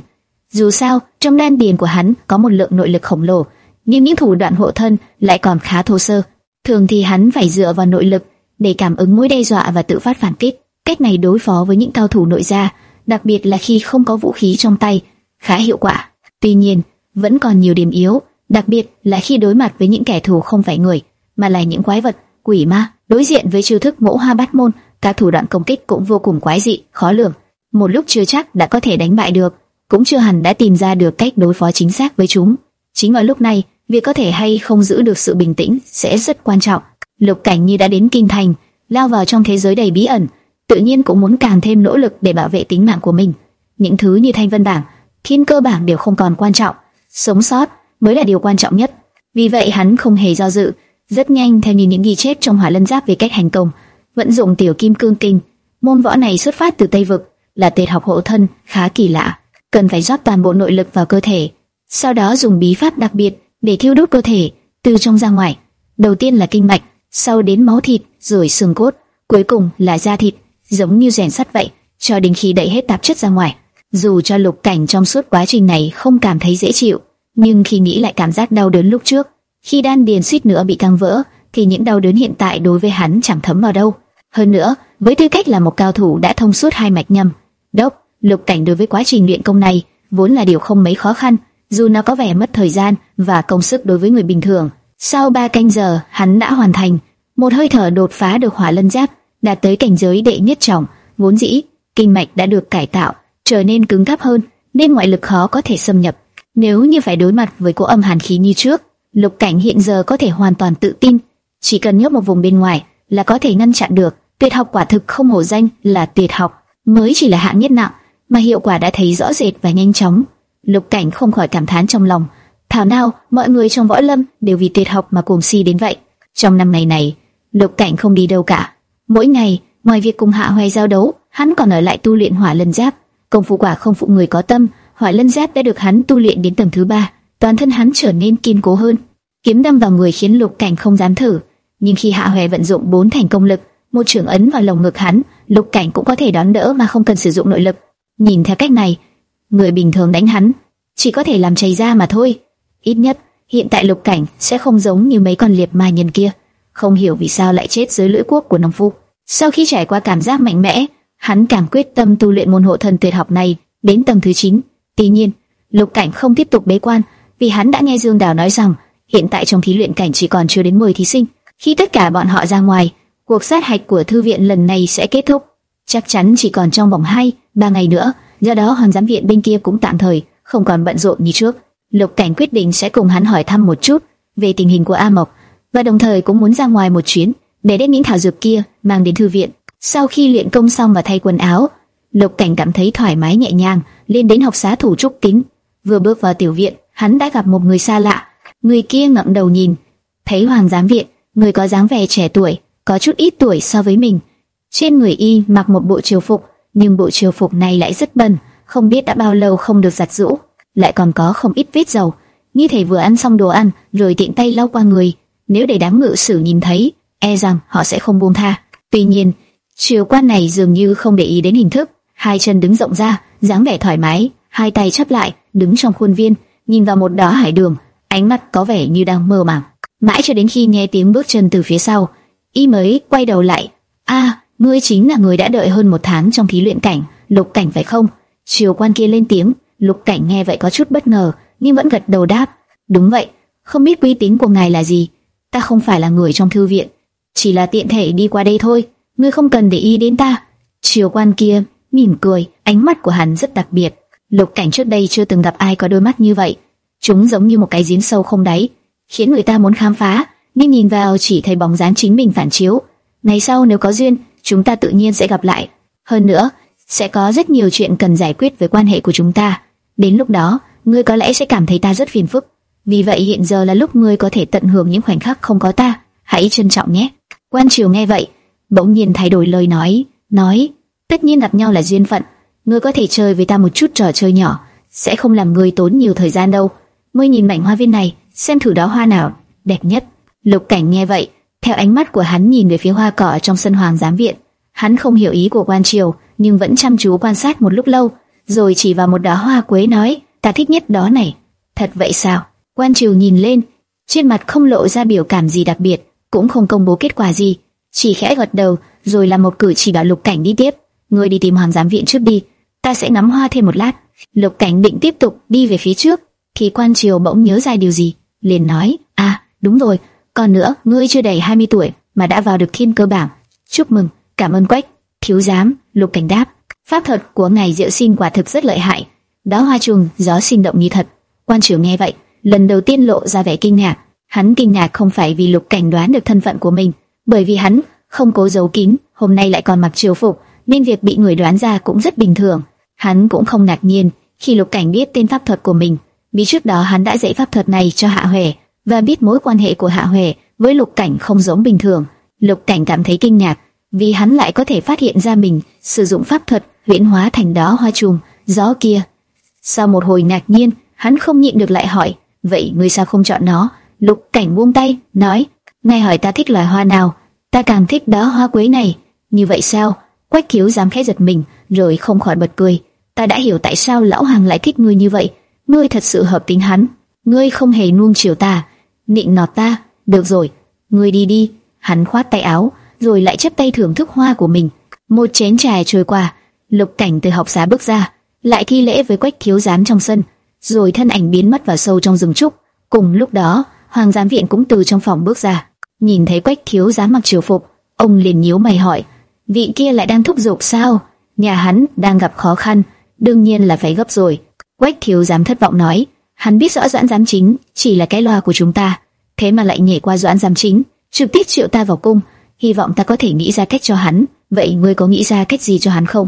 Speaker 1: Dù sao, trong đan điền của hắn có một lượng nội lực khổng lồ, nhưng những thủ đoạn hộ thân lại còn khá thô sơ. Thường thì hắn phải dựa vào nội lực để cảm ứng mối đe dọa và tự phát phản kích. Cách này đối phó với những cao thủ nội gia, đặc biệt là khi không có vũ khí trong tay, khá hiệu quả. Tuy nhiên, vẫn còn nhiều điểm yếu, đặc biệt là khi đối mặt với những kẻ thù không phải người, mà là những quái vật, quỷ ma. Đối diện với chiêu thức mẫu hoa bát môn, các thủ đoạn công kích cũng vô cùng quái dị, khó lường. Một lúc chưa chắc đã có thể đánh bại được, cũng chưa hẳn đã tìm ra được cách đối phó chính xác với chúng. Chính ở lúc này, việc có thể hay không giữ được sự bình tĩnh sẽ rất quan trọng. Lục Cảnh như đã đến kinh thành, lao vào trong thế giới đầy bí ẩn, tự nhiên cũng muốn càng thêm nỗ lực để bảo vệ tính mạng của mình. Những thứ như thanh vân bảng, thiên cơ bảng đều không còn quan trọng, sống sót mới là điều quan trọng nhất. Vì vậy hắn không hề do dự, rất nhanh theo nhìn những ghi chép trong hỏa lân giáp về cách hành công, vận dụng tiểu kim cương kinh. Môn võ này xuất phát từ Tây vực, là tuyệt học hộ thân khá kỳ lạ, cần phải rót toàn bộ nội lực vào cơ thể, sau đó dùng bí pháp đặc biệt để thiêu đốt cơ thể từ trong ra ngoài. Đầu tiên là kinh mạch, sau đến máu thịt, rồi xương cốt, cuối cùng là da thịt, giống như rèn sắt vậy, cho đến khi đẩy hết tạp chất ra ngoài. Dù cho Lục Cảnh trong suốt quá trình này không cảm thấy dễ chịu, nhưng khi nghĩ lại cảm giác đau đớn lúc trước, khi đan điền suýt nữa bị căng vỡ, thì những đau đớn hiện tại đối với hắn chẳng thấm vào đâu. Hơn nữa, với tư cách là một cao thủ đã thông suốt hai mạch nhâm, đốc, Lục Cảnh đối với quá trình luyện công này vốn là điều không mấy khó khăn, dù nó có vẻ mất thời gian và công sức đối với người bình thường. Sau ba canh giờ, hắn đã hoàn thành một hơi thở đột phá được hỏa lân giáp, đạt tới cảnh giới đệ nhất trọng. Vốn dĩ, kinh mạch đã được cải tạo, trở nên cứng cáp hơn, nên ngoại lực khó có thể xâm nhập. Nếu như phải đối mặt với cỗ âm hàn khí như trước, Lục Cảnh hiện giờ có thể hoàn toàn tự tin, chỉ cần nhốt một vùng bên ngoài là có thể ngăn chặn được. Tuyệt học quả thực không hổ danh là tuyệt học, mới chỉ là hạng nhất nặng, mà hiệu quả đã thấy rõ rệt và nhanh chóng. Lục Cảnh không khỏi cảm thán trong lòng, thảo nào mọi người trong võ lâm đều vì tuyệt học mà cuồng si đến vậy. Trong năm ngày này, Lục Cảnh không đi đâu cả. Mỗi ngày, ngoài việc cùng Hạ Hoài giao đấu, hắn còn ở lại tu luyện Hỏa Lân Giáp. Công phu quả không phụ người có tâm, Hỏa Lân Giáp đã được hắn tu luyện đến tầng thứ ba, toàn thân hắn trở nên kiên cố hơn. Kiếm đâm vào người khiến Lục Cảnh không dám thử, nhưng khi Hạ Hoài vận dụng bốn thành công lực, một trường ấn vào lồng ngực hắn, Lục Cảnh cũng có thể đón đỡ mà không cần sử dụng nội lực. Nhìn theo cách này, người bình thường đánh hắn chỉ có thể làm chảy ra mà thôi. Ít nhất, hiện tại Lục Cảnh sẽ không giống như mấy con liệp ma nhân kia, không hiểu vì sao lại chết dưới lưỡi quốc của Nông Phu. Sau khi trải qua cảm giác mạnh mẽ, hắn càng quyết tâm tu luyện môn hộ thần tuyệt học này đến tầng thứ 9. Tuy nhiên, Lục Cảnh không tiếp tục bế quan, vì hắn đã nghe Dương Đào nói rằng hiện tại trong thí luyện cảnh chỉ còn chưa đến 10 thí sinh. Khi tất cả bọn họ ra ngoài, cuộc sát hạch của thư viện lần này sẽ kết thúc. Chắc chắn chỉ còn trong vòng 2, 3 ngày nữa, do đó hoàng giám viện bên kia cũng tạm thời không còn bận rộn như trước. Lục Cảnh quyết định sẽ cùng hắn hỏi thăm một chút về tình hình của A Mộc và đồng thời cũng muốn ra ngoài một chuyến để đem những thảo dược kia mang đến thư viện. Sau khi luyện công xong và thay quần áo, Lục Cảnh cảm thấy thoải mái nhẹ nhàng, lên đến học xá thủ trúc kính. Vừa bước vào tiểu viện, hắn đã gặp một người xa lạ. Người kia ngẩng đầu nhìn, thấy Hoàng giám viện, người có dáng vẻ trẻ tuổi, có chút ít tuổi so với mình. Trên người y mặc một bộ triều phục, nhưng bộ triều phục này lại rất bẩn, không biết đã bao lâu không được giặt rũ, lại còn có không ít vết dầu. Nghi thể vừa ăn xong đồ ăn rồi tiện tay lau qua người. Nếu để đám ngự sử nhìn thấy, e rằng họ sẽ không buông tha. Tuy nhiên, triều quan này dường như không để ý đến hình thức, hai chân đứng rộng ra, dáng vẻ thoải mái, hai tay chắp lại, đứng trong khuôn viên, nhìn vào một đóa hải đường, ánh mắt có vẻ như đang mơ màng. Mãi cho đến khi nghe tiếng bước chân từ phía sau, y mới quay đầu lại. A, ngươi chính là người đã đợi hơn một tháng trong thí luyện cảnh, lục cảnh phải không? Triều quan kia lên tiếng, lục cảnh nghe vậy có chút bất ngờ, nhưng vẫn gật đầu đáp. Đúng vậy, không biết uy tín của ngài là gì. Ta không phải là người trong thư viện, chỉ là tiện thể đi qua đây thôi. Ngươi không cần để ý đến ta. Triều quan kia mỉm cười, ánh mắt của hắn rất đặc biệt. Lục cảnh trước đây chưa từng gặp ai có đôi mắt như vậy. Chúng giống như một cái giếng sâu không đáy, khiến người ta muốn khám phá, nhưng nhìn vào chỉ thấy bóng dáng chính mình phản chiếu. Ngày sau nếu có duyên, chúng ta tự nhiên sẽ gặp lại. Hơn nữa, sẽ có rất nhiều chuyện cần giải quyết với quan hệ của chúng ta. Đến lúc đó, ngươi có lẽ sẽ cảm thấy ta rất phiền phức. Vì vậy hiện giờ là lúc ngươi có thể tận hưởng những khoảnh khắc không có ta. Hãy trân trọng nhé. Quan Triều nghe vậy, bỗng nhiên thay đổi lời nói, nói: tất nhiên gặp nhau là duyên phận. Ngươi có thể chơi với ta một chút trò chơi nhỏ, sẽ không làm ngươi tốn nhiều thời gian đâu. Ngươi nhìn mảnh hoa viên này, xem thử đó hoa nào đẹp nhất. Lục Cảnh nghe vậy, theo ánh mắt của hắn nhìn về phía hoa cỏ trong sân hoàng giám viện, hắn không hiểu ý của quan triều, nhưng vẫn chăm chú quan sát một lúc lâu, rồi chỉ vào một đóa hoa quế nói: "Ta thích nhất đó này." "Thật vậy sao?" Quan triều nhìn lên, trên mặt không lộ ra biểu cảm gì đặc biệt, cũng không công bố kết quả gì, chỉ khẽ gật đầu, rồi làm một cử chỉ bảo Lục Cảnh đi tiếp. "Ngươi đi tìm hoàng giám viện trước đi, ta sẽ ngắm hoa thêm một lát." Lục Cảnh định tiếp tục đi về phía trước, thì quan triều bỗng nhớ ra điều gì, liền nói: "À, đúng rồi." Còn nữa, ngươi chưa đầy 20 tuổi mà đã vào được thiên cơ bảng. Chúc mừng, cảm ơn Quách, thiếu giám, lục cảnh đáp. Pháp thuật của ngài diệu sinh quả thực rất lợi hại. Đó hoa trùng, gió sinh động như thật. Quan triều nghe vậy, lần đầu tiên lộ ra vẻ kinh ngạc. Hắn kinh ngạc không phải vì lục cảnh đoán được thân phận của mình, bởi vì hắn không cố giấu kín, hôm nay lại còn mặc triều phục, nên việc bị người đoán ra cũng rất bình thường. Hắn cũng không ngạc nhiên khi lục cảnh biết tên pháp thuật của mình, vì trước đó hắn đã dạy pháp thuật này cho Hạ Huệ và biết mối quan hệ của Hạ Huệ với Lục Cảnh không giống bình thường. Lục Cảnh cảm thấy kinh ngạc, vì hắn lại có thể phát hiện ra mình sử dụng pháp thuật huyễn hóa thành đó hoa trùng gió kia. Sau một hồi ngạc nhiên, hắn không nhịn được lại hỏi, vậy ngươi sao không chọn nó? Lục Cảnh buông tay, nói, ngay hỏi ta thích loài hoa nào, ta càng thích đó hoa quế này. Như vậy sao? Quách kiếu dám khẽ giật mình, rồi không khỏi bật cười. Ta đã hiểu tại sao lão hàng lại thích ngươi như vậy. Ngươi thật sự hợp tính hắn. Ngươi không hề nuông chiều ta, nịnh nọt ta, được rồi, ngươi đi đi. Hắn khoát tay áo, rồi lại chấp tay thưởng thức hoa của mình. Một chén trà trôi qua, Lục Cảnh từ học xá bước ra, lại thi lễ với Quách thiếu giám trong sân, rồi thân ảnh biến mất vào sâu trong rừng trúc. Cùng lúc đó, Hoàng giám viện cũng từ trong phòng bước ra, nhìn thấy Quách thiếu giám mặc triều phục, ông liền nhíu mày hỏi: vị kia lại đang thúc giục sao? Nhà hắn đang gặp khó khăn, đương nhiên là phải gấp rồi. Quách thiếu giám thất vọng nói: Hắn biết rõ Doãn Giám Chính chỉ là cái loa của chúng ta, thế mà lại nhảy qua Doãn Giám Chính, trực tiếp triệu ta vào cung, hy vọng ta có thể nghĩ ra cách cho hắn. Vậy ngươi có nghĩ ra cách gì cho hắn không?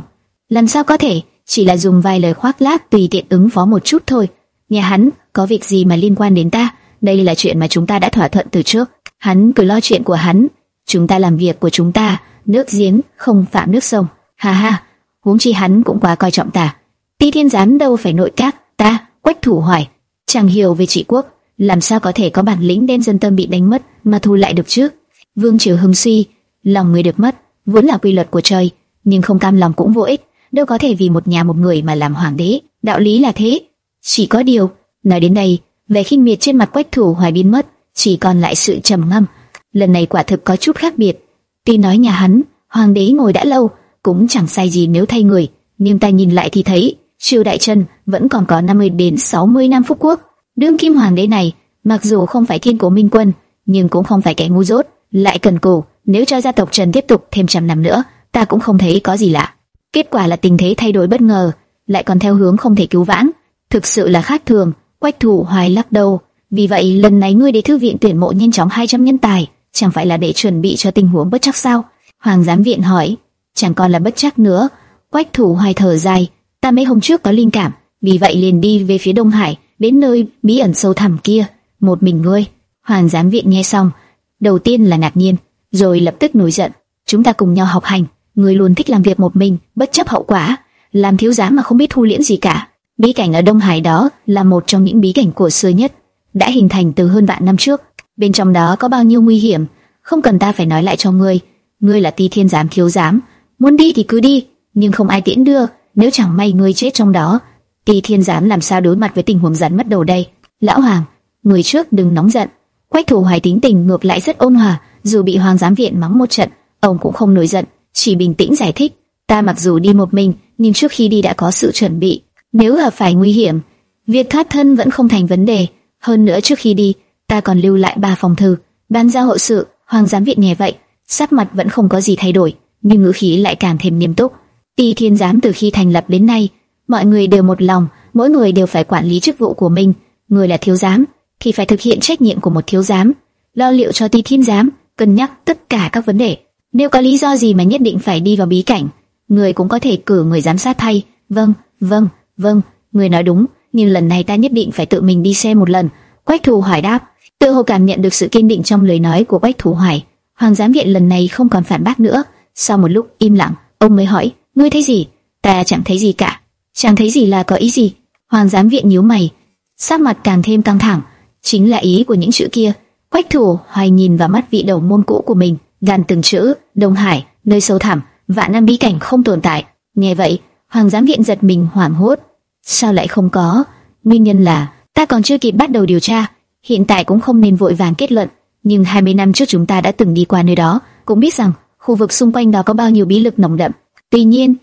Speaker 1: Làm sao có thể, chỉ là dùng vài lời khoác lác tùy tiện ứng phó một chút thôi. Nhà hắn có việc gì mà liên quan đến ta? Đây là chuyện mà chúng ta đã thỏa thuận từ trước. Hắn cứ lo chuyện của hắn, chúng ta làm việc của chúng ta. Nước giếng không phạm nước sông. Ha ha, huống chi hắn cũng quá coi trọng ta. Ti Thiên Giám đâu phải nội các, ta. Quách Thủ Hoài. Chẳng hiểu về trị quốc, làm sao có thể có bản lĩnh đem dân tâm bị đánh mất mà thu lại được chứ? Vương triều hưng suy, lòng người được mất, vốn là quy luật của trời, nhưng không cam lòng cũng vô ích, đâu có thể vì một nhà một người mà làm hoàng đế, đạo lý là thế. Chỉ có điều, nói đến đây, vẻ khinh miệt trên mặt Quách Thủ hoài biến mất, chỉ còn lại sự trầm ngâm. Lần này quả thực có chút khác biệt. Tuy nói nhà hắn, hoàng đế ngồi đã lâu, cũng chẳng sai gì nếu thay người, nhưng ta nhìn lại thì thấy Triều Đại Trần vẫn còn có 50 đến 60 năm phúc quốc. Đương kim hoàng đế này, mặc dù không phải thiên cổ minh quân, nhưng cũng không phải kẻ ngu dốt, lại cần cù. Nếu cho gia tộc Trần tiếp tục thêm trăm năm nữa, ta cũng không thấy có gì lạ. Kết quả là tình thế thay đổi bất ngờ, lại còn theo hướng không thể cứu vãn, thực sự là khác thường. Quách Thủ hoài lắc đầu. Vì vậy lần này ngươi để thư viện tuyển mộ nhanh chóng 200 nhân tài, chẳng phải là để chuẩn bị cho tình huống bất chắc sao? Hoàng giám viện hỏi. Chẳng còn là bất chắc nữa. Quách Thủ hoài thở dài Ta mấy hôm trước có linh cảm, vì vậy liền đi về phía Đông Hải, đến nơi bí ẩn sâu thẳm kia, một mình ngươi. Hoàng giám viện nghe xong, đầu tiên là ngạc nhiên, rồi lập tức nổi giận. Chúng ta cùng nhau học hành, ngươi luôn thích làm việc một mình, bất chấp hậu quả, làm thiếu giám mà không biết thu liễm gì cả. Bí cảnh ở Đông Hải đó là một trong những bí cảnh cổ xưa nhất, đã hình thành từ hơn vạn năm trước. Bên trong đó có bao nhiêu nguy hiểm, không cần ta phải nói lại cho ngươi. Ngươi là Ti Thiên giám thiếu giám, muốn đi thì cứ đi, nhưng không ai tiễn đưa, nếu chẳng may ngươi chết trong đó, Tỷ Thiên giám làm sao đối mặt với tình huống rắn mất đầu đây? Lão Hoàng, người trước đừng nóng giận. Quách Thủ Hoài tính tình ngược lại rất ôn hòa, dù bị Hoàng giám viện mắng một trận, ông cũng không nổi giận, chỉ bình tĩnh giải thích. Ta mặc dù đi một mình, nhưng trước khi đi đã có sự chuẩn bị. Nếu là phải nguy hiểm, việc thoát thân vẫn không thành vấn đề. Hơn nữa trước khi đi, ta còn lưu lại ba phòng thư. Ban giao hộ sự, Hoàng giám viện nghe vậy, sắc mặt vẫn không có gì thay đổi, nhưng ngữ khí lại càng thêm nghiêm túc. Ti Thiên Giám từ khi thành lập đến nay, mọi người đều một lòng, mỗi người đều phải quản lý chức vụ của mình. Người là thiếu giám thì phải thực hiện trách nhiệm của một thiếu giám. lo liệu cho Ti Thiên giám, cân nhắc tất cả các vấn đề. Nếu có lý do gì mà nhất định phải đi vào bí cảnh, người cũng có thể cử người giám sát thay. Vâng, vâng, vâng, người nói đúng, nhưng lần này ta nhất định phải tự mình đi xem một lần. Quách thù hỏi đáp, tự hồ cảm nhận được sự kiên định trong lời nói của Quách thù Hoài. Hoàng giám viện lần này không còn phản bác nữa. Sau một lúc im lặng, ông mới hỏi, ngươi thấy gì? Ta chẳng thấy gì cả. Chẳng thấy gì là có ý gì? Hoàng giám viện nhíu mày, sắc mặt càng thêm căng thẳng. Chính là ý của những chữ kia. Quách Thủ Hoài nhìn vào mắt vị đầu môn cũ của mình, gàn từng chữ, Đông Hải, nơi sâu thẳm, vạn năm bí cảnh không tồn tại. Nghe vậy, Hoàng giám viện giật mình hoảng hốt. Sao lại không có? Nguyên nhân là ta còn chưa kịp bắt đầu điều tra, hiện tại cũng không nên vội vàng kết luận. Nhưng 20 năm trước chúng ta đã từng đi qua nơi đó, cũng biết rằng khu vực xung quanh đó có bao nhiêu bí lực nồng đậm. Tuy nhiên,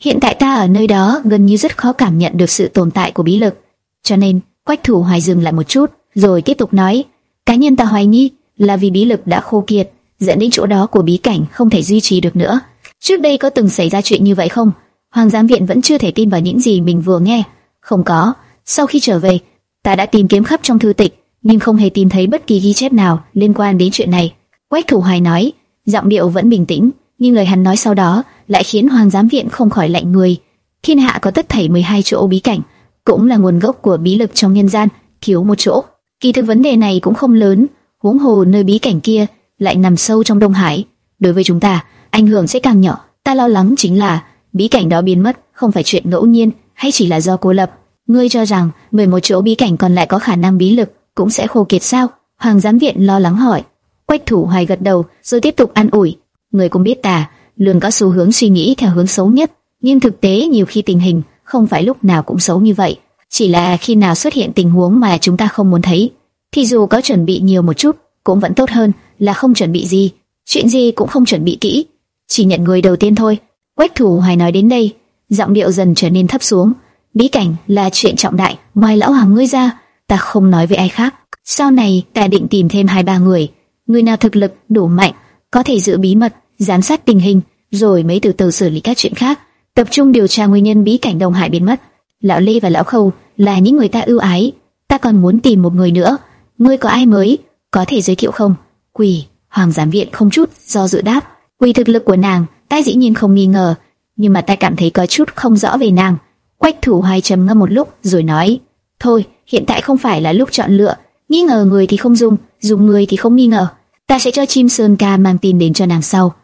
Speaker 1: hiện tại ta ở nơi đó gần như rất khó cảm nhận được sự tồn tại của bí lực. Cho nên, Quách Thủ Hoài dừng lại một chút, rồi tiếp tục nói: cá nhân ta hoài nghi là vì bí lực đã khô kiệt, dẫn đến chỗ đó của bí cảnh không thể duy trì được nữa. Trước đây có từng xảy ra chuyện như vậy không? Hoàng giám viện vẫn chưa thể tin vào những gì mình vừa nghe. Không có. Sau khi trở về, ta đã tìm kiếm khắp trong thư tịch, nhưng không hề tìm thấy bất kỳ ghi chép nào liên quan đến chuyện này. Quách Thủ Hoài nói, giọng điệu vẫn bình tĩnh, nhưng lời hắn nói sau đó lại khiến Hoàng giám viện không khỏi lạnh người. Thiên hạ có tất thảy 12 chỗ bí cảnh, cũng là nguồn gốc của bí lực trong nhân gian, thiếu một chỗ. Kỳ thực vấn đề này cũng không lớn, huống hồ nơi bí cảnh kia lại nằm sâu trong Đông Hải, đối với chúng ta, ảnh hưởng sẽ càng nhỏ. Ta lo lắng chính là bí cảnh đó biến mất không phải chuyện ngẫu nhiên hay chỉ là do cô lập. Ngươi cho rằng 11 chỗ bí cảnh còn lại có khả năng bí lực cũng sẽ khô kiệt sao? Hoàng giám viện lo lắng hỏi. Quách thủ hoài gật đầu rồi tiếp tục an ủi. Người cũng biết ta luôn có xu hướng suy nghĩ theo hướng xấu nhất, nhưng thực tế nhiều khi tình hình không phải lúc nào cũng xấu như vậy. Chỉ là khi nào xuất hiện tình huống mà chúng ta không muốn thấy, thì dù có chuẩn bị nhiều một chút cũng vẫn tốt hơn là không chuẩn bị gì. Chuyện gì cũng không chuẩn bị kỹ, chỉ nhận người đầu tiên thôi. Quách thủ hoài nói đến đây, giọng điệu dần trở nên thấp xuống. Bí cảnh là chuyện trọng đại, ngoài lão hoàng ngươi ra, ta không nói với ai khác. Sau này ta định tìm thêm hai ba người, người nào thực lực đủ mạnh, có thể giữ bí mật, giám sát tình hình, rồi mới từ từ xử lý các chuyện khác, tập trung điều tra nguyên nhân bí cảnh Đông Hải biến mất. Lão Lê và lão Khâu là những người ta ưu ái, ta còn muốn tìm một người nữa. Ngươi có ai mới, có thể giới thiệu không? Quỳ, Hoàng giám viện không chút do dự đáp. Quỳ thực lực của nàng, ta dĩ nhiên không nghi ngờ, nhưng mà ta cảm thấy có chút không rõ về nàng. Quách Thủ Hoài trầm ngâm một lúc rồi nói: "Thôi, hiện tại không phải là lúc chọn lựa, nghi ngờ người thì không dùng, dùng người thì không nghi ngờ. Ta sẽ cho Chim Sơn Ca mang tin đến cho nàng sau."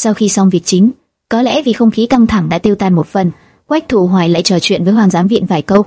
Speaker 1: Sau khi xong việc chính, có lẽ vì không khí căng thẳng đã tiêu tan một phần, Quách Thủ Hoài lại trò chuyện với Hoàng giám viện vài câu.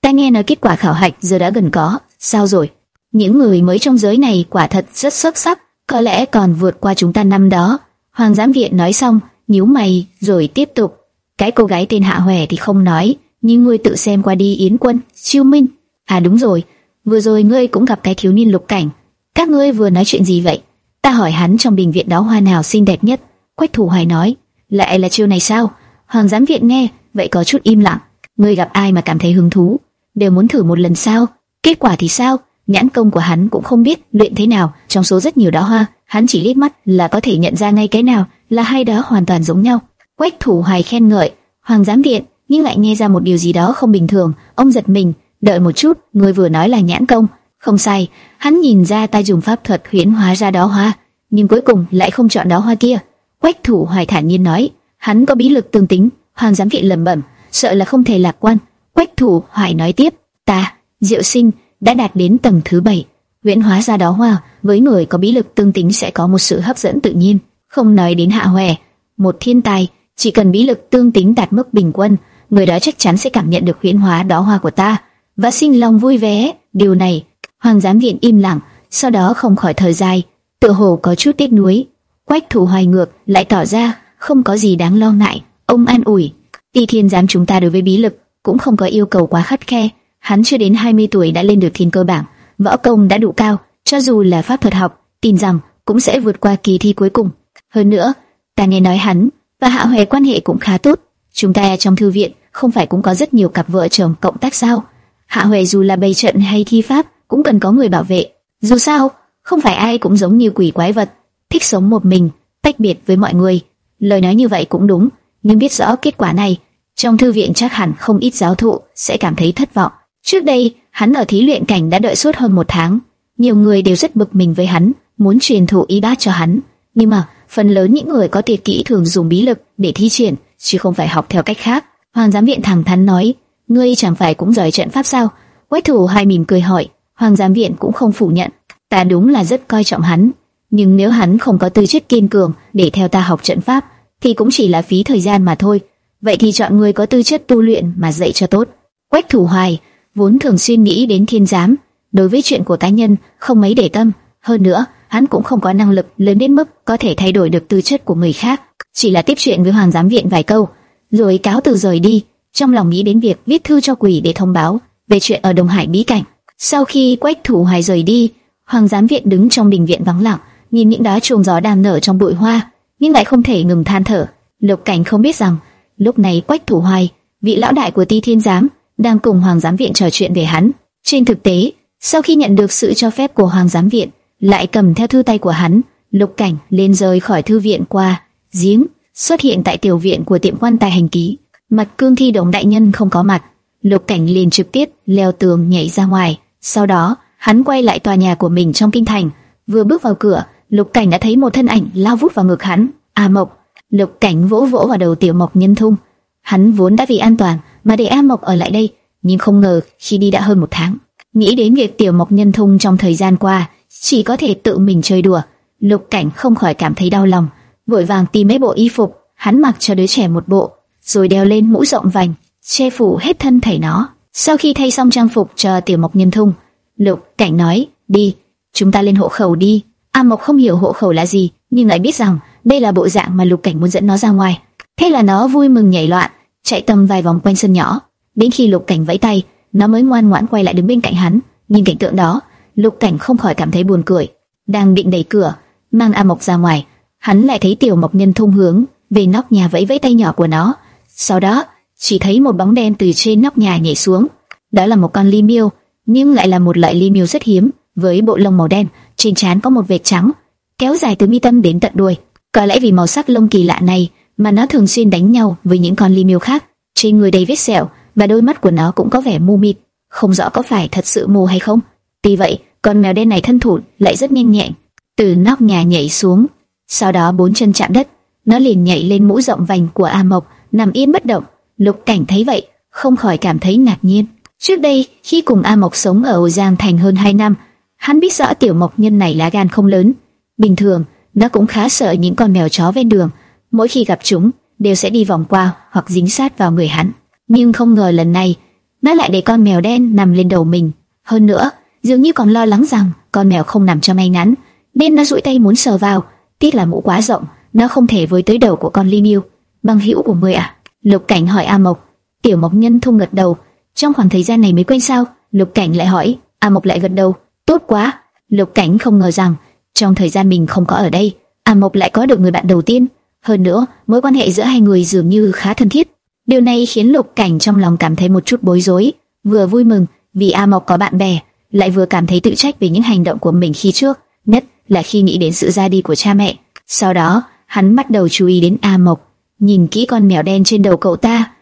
Speaker 1: Ta nghe nói kết quả khảo hạch giờ đã gần có, sao rồi? Những người mới trong giới này quả thật rất xuất sắc, có lẽ còn vượt qua chúng ta năm đó. Hoàng giám viện nói xong, nhíu mày rồi tiếp tục. Cái cô gái tên Hạ Hoè thì không nói, nhưng ngươi tự xem qua đi Yến Quân, Chiêu Minh. À đúng rồi, vừa rồi ngươi cũng gặp cái thiếu niên lục cảnh. Các ngươi vừa nói chuyện gì vậy? Ta hỏi hắn trong bình viện đó hoa nào xinh đẹp nhất. Quách Thủ Hoài nói, lại là chiêu này sao? Hoàng giám viện nghe, vậy có chút im lặng. Ngươi gặp ai mà cảm thấy hứng thú, đều muốn thử một lần sao? Kết quả thì sao? Nhãn công của hắn cũng không biết luyện thế nào, trong số rất nhiều đóa hoa, hắn chỉ liếc mắt là có thể nhận ra ngay cái nào là hai đóa hoàn toàn giống nhau. Quách Thủ Hoài khen ngợi, Hoàng giám viện, nhưng lại nghe ra một điều gì đó không bình thường, ông giật mình, đợi một chút, người vừa nói là nhãn công, không sai, hắn nhìn ra ta dùng pháp thuật huyễn hóa ra đóa hoa, nhưng cuối cùng lại không chọn đóa hoa kia. Quách Thủ Hoài thản nhiên nói, hắn có bí lực tương tính, Hoàng giám viện lẩm bẩm, sợ là không thể lạc quan. Quách Thủ Hoài nói tiếp, ta, Diệu Sinh đã đạt đến tầng thứ bảy, huyễn hóa ra đóa hoa, với người có bí lực tương tính sẽ có một sự hấp dẫn tự nhiên. Không nói đến Hạ Hoè, một thiên tài, chỉ cần bí lực tương tính đạt mức bình quân, người đó chắc chắn sẽ cảm nhận được huyễn hóa đóa hoa của ta và sinh lòng vui vẻ. Điều này, Hoàng giám viện im lặng, sau đó không khỏi thời dài, tựa hồ có chút tiếc nuối. Quách Thủ Hoài ngược lại tỏ ra không có gì đáng lo ngại, ông an ủi, Ti Thiên giám chúng ta đối với bí lực cũng không có yêu cầu quá khắt khe, hắn chưa đến 20 tuổi đã lên được thiên cơ bảng, võ công đã đủ cao, cho dù là pháp thuật học, tin rằng cũng sẽ vượt qua kỳ thi cuối cùng. Hơn nữa, ta nghe nói hắn và Hạ Hoè quan hệ cũng khá tốt. Chúng ta trong thư viện không phải cũng có rất nhiều cặp vợ chồng cộng tác sao? Hạ Hoè dù là bày trận hay thi pháp cũng cần có người bảo vệ. Dù sao, không phải ai cũng giống như quỷ quái vật, thích sống một mình, tách biệt với mọi người. Lời nói như vậy cũng đúng, nhưng biết rõ kết quả này, trong thư viện chắc hẳn không ít giáo thụ sẽ cảm thấy thất vọng. Trước đây, hắn ở thí luyện cảnh đã đợi suốt hơn một tháng, nhiều người đều rất bực mình với hắn, muốn truyền thụ y bát cho hắn, nhưng mà phần lớn những người có tuyệt kỹ thường dùng bí lực để thi triển, chứ không phải học theo cách khác. Hoàng giám viện thẳng thắn nói, ngươi chẳng phải cũng giỏi trận pháp sao? Quách thủ hai mỉm cười hỏi, Hoàng giám viện cũng không phủ nhận, ta đúng là rất coi trọng hắn, nhưng nếu hắn không có tư chất kiên cường để theo ta học trận pháp, thì cũng chỉ là phí thời gian mà thôi. Vậy thì chọn người có tư chất tu luyện mà dạy cho tốt. Quách thủ hoài vốn thường xuyên nghĩ đến thiên giám, đối với chuyện của cá nhân không mấy để tâm. Hơn nữa, hắn cũng không có năng lực lớn đến mức có thể thay đổi được tư chất của người khác. Chỉ là tiếp chuyện với hoàng giám viện vài câu, rồi cáo từ rời đi, trong lòng nghĩ đến việc viết thư cho quỷ để thông báo về chuyện ở đồng Hải bí cảnh. Sau khi Quách Thủ Hoài rời đi, Hoàng giám viện đứng trong đình viện vắng lặng, nhìn những đá chùm gió đang nở trong bụi hoa, nhưng lại không thể ngừng than thở. Lục Cảnh không biết rằng, lúc này Quách Thủ Hoài, vị lão đại của Ti Thiên giám, đang cùng Hoàng giám viện trò chuyện về hắn. Trên thực tế, sau khi nhận được sự cho phép của Hoàng giám viện, lại cầm theo thư tay của hắn, Lục Cảnh lên rời khỏi thư viện qua giếng, xuất hiện tại tiểu viện của tiệm quan tài hành ký. Mặt cương thi đồng đại nhân không có mặt, Lục Cảnh liền trực tiếp leo tường nhảy ra ngoài. Sau đó, hắn quay lại tòa nhà của mình trong kinh thành. Vừa bước vào cửa, Lục Cảnh đã thấy một thân ảnh lao vút vào ngực hắn. A Mộc. Lục Cảnh vỗ vỗ vào đầu Tiểu Mộc Nhân Thung. Hắn vốn đã vì an toàn mà để A Mộc ở lại đây, nhưng không ngờ khi đi đã hơn một tháng, nghĩ đến việc Tiểu Mộc Nhân Thung trong thời gian qua chỉ có thể tự mình chơi đùa, Lục Cảnh không khỏi cảm thấy đau lòng, vội vàng tìm mấy bộ y phục, hắn mặc cho đứa trẻ một bộ, rồi đeo lên mũ rộng vành, che phủ hết thân thể nó. Sau khi thay xong trang phục cho Tiểu Mộc Nhân Thung, Lục Cảnh nói, đi, chúng ta lên hộ khẩu đi. A Mộc không hiểu hộ khẩu là gì, nhưng lại biết rằng đây là bộ dạng mà Lục Cảnh muốn dẫn nó ra ngoài. Thế là nó vui mừng nhảy loạn, chạy tầm vài vòng quanh sân nhỏ. Đến khi Lục Cảnh vẫy tay, nó mới ngoan ngoãn quay lại đứng bên cạnh hắn. Nhìn cảnh tượng đó, Lục Cảnh không khỏi cảm thấy buồn cười. Đang định đẩy cửa, mang A Mộc ra ngoài, hắn lại thấy Tiểu Mộc Nhân thung hướng về nóc nhà vẫy vẫy tay nhỏ của nó. Sau đó, chỉ thấy một bóng đen từ trên nóc nhà nhảy xuống. Đó là một con ly miêu, nhưng lại là một loại ly miêu rất hiếm, với bộ lông màu đen, trên trán có một vệt trắng, kéo dài từ mi tâm đến tận đuôi. Có lẽ vì màu sắc lông kỳ lạ này mà nó thường xuyên đánh nhau với những con ly miêu khác. Trên người đầy vết sẹo và đôi mắt của nó cũng có vẻ mù mịt, không rõ có phải thật sự mù hay không. Tuy vậy, con mèo đen này thân thủ lại rất nhanh nhẹn, từ nóc nhà nhảy xuống, sau đó bốn chân chạm đất, nó liền nhảy lên mũ rộng vành của A Mộc, nằm yên bất động. Lục Cảnh thấy vậy, không khỏi cảm thấy ngạc nhiên. Trước đây, khi cùng A Mộc sống ở Giang Thành hơn 2 năm, hắn biết rõ tiểu Mộc nhân này lá gan không lớn. Bình thường, nó cũng khá sợ những con mèo chó ven đường. Mỗi khi gặp chúng, đều sẽ đi vòng qua hoặc dính sát vào người hắn. Nhưng không ngờ lần này, nó lại để con mèo đen nằm lên đầu mình. Hơn nữa, dường như còn lo lắng rằng con mèo không nằm cho may ngắn, nên nó duỗi tay muốn sờ vào. Tiếc là mũ quá rộng, nó không thể với tới đầu của con limiu Bằng hữu của ngươi à? Lục Cảnh hỏi A Mộc. Tiểu Mộc Nhân thung gật đầu. Trong khoảng thời gian này mới quen sao? Lục Cảnh lại hỏi. A Mộc lại gật đầu. Tốt quá. Lục Cảnh không ngờ rằng trong thời gian mình không có ở đây, A Mộc lại có được người bạn đầu tiên. Hơn nữa, mối quan hệ giữa hai người dường như khá thân thiết. Điều này khiến Lục Cảnh trong lòng cảm thấy một chút bối rối, vừa vui mừng vì A Mộc có bạn bè, lại vừa cảm thấy tự trách về những hành động của mình khi trước, nhất là khi nghĩ đến sự ra đi của cha mẹ. Sau đó, hắn bắt đầu chú ý đến A Mộc, nhìn kỹ con mèo đen trên đầu cậu ta.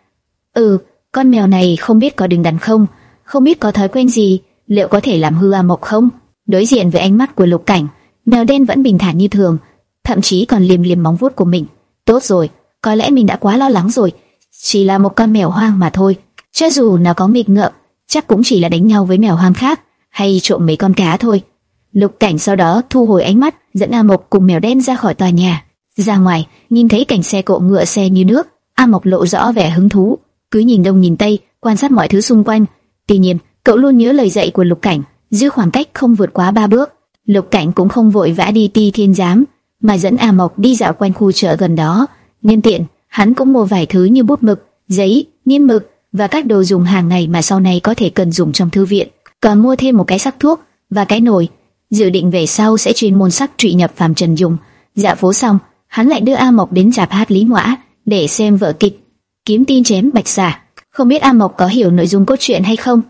Speaker 1: Ừ, con mèo này không biết có đứng đắn không, không biết có thói quen gì, liệu có thể làm hư A Mộc không? Đối diện với ánh mắt của Lục Cảnh, mèo đen vẫn bình thản như thường, thậm chí còn liềm liềm móng vuốt của mình. Tốt rồi, có lẽ mình đã quá lo lắng rồi, chỉ là một con mèo hoang mà thôi. Cho dù nó có nghịch ngợm, chắc cũng chỉ là đánh nhau với mèo hoang khác, hay trộm mấy con cá thôi. Lục Cảnh sau đó thu hồi ánh mắt, dẫn A Mộc cùng mèo đen ra khỏi tòa nhà. Ra ngoài, nhìn thấy cảnh xe cộ ngựa xe như nước, A Mộc lộ rõ vẻ hứng thú, cứ nhìn đông nhìn tây, quan sát mọi thứ xung quanh. Tuy nhiên, cậu luôn nhớ lời dạy của Lục Cảnh, giữ khoảng cách không vượt quá ba bước. Lục Cảnh cũng không vội vã đi ti thiên giám, mà dẫn A Mộc đi dạo quanh khu chợ gần đó. Nhân tiện, hắn cũng mua vài thứ như bút mực, giấy, niêm mực và các đồ dùng hàng ngày mà sau này có thể cần dùng trong thư viện. Còn mua thêm một cái sắc thuốc và cái nồi, dự định về sau sẽ chuyên môn sắc trị nhập phàm trần dùng. Dạ phố xong, hắn lại đưa A Mộc đến dạp hát Lý Ngoã để xem vở kịch Kiếm tin chém bạch xà. Không biết A Mộc có hiểu nội dung cốt truyện hay không?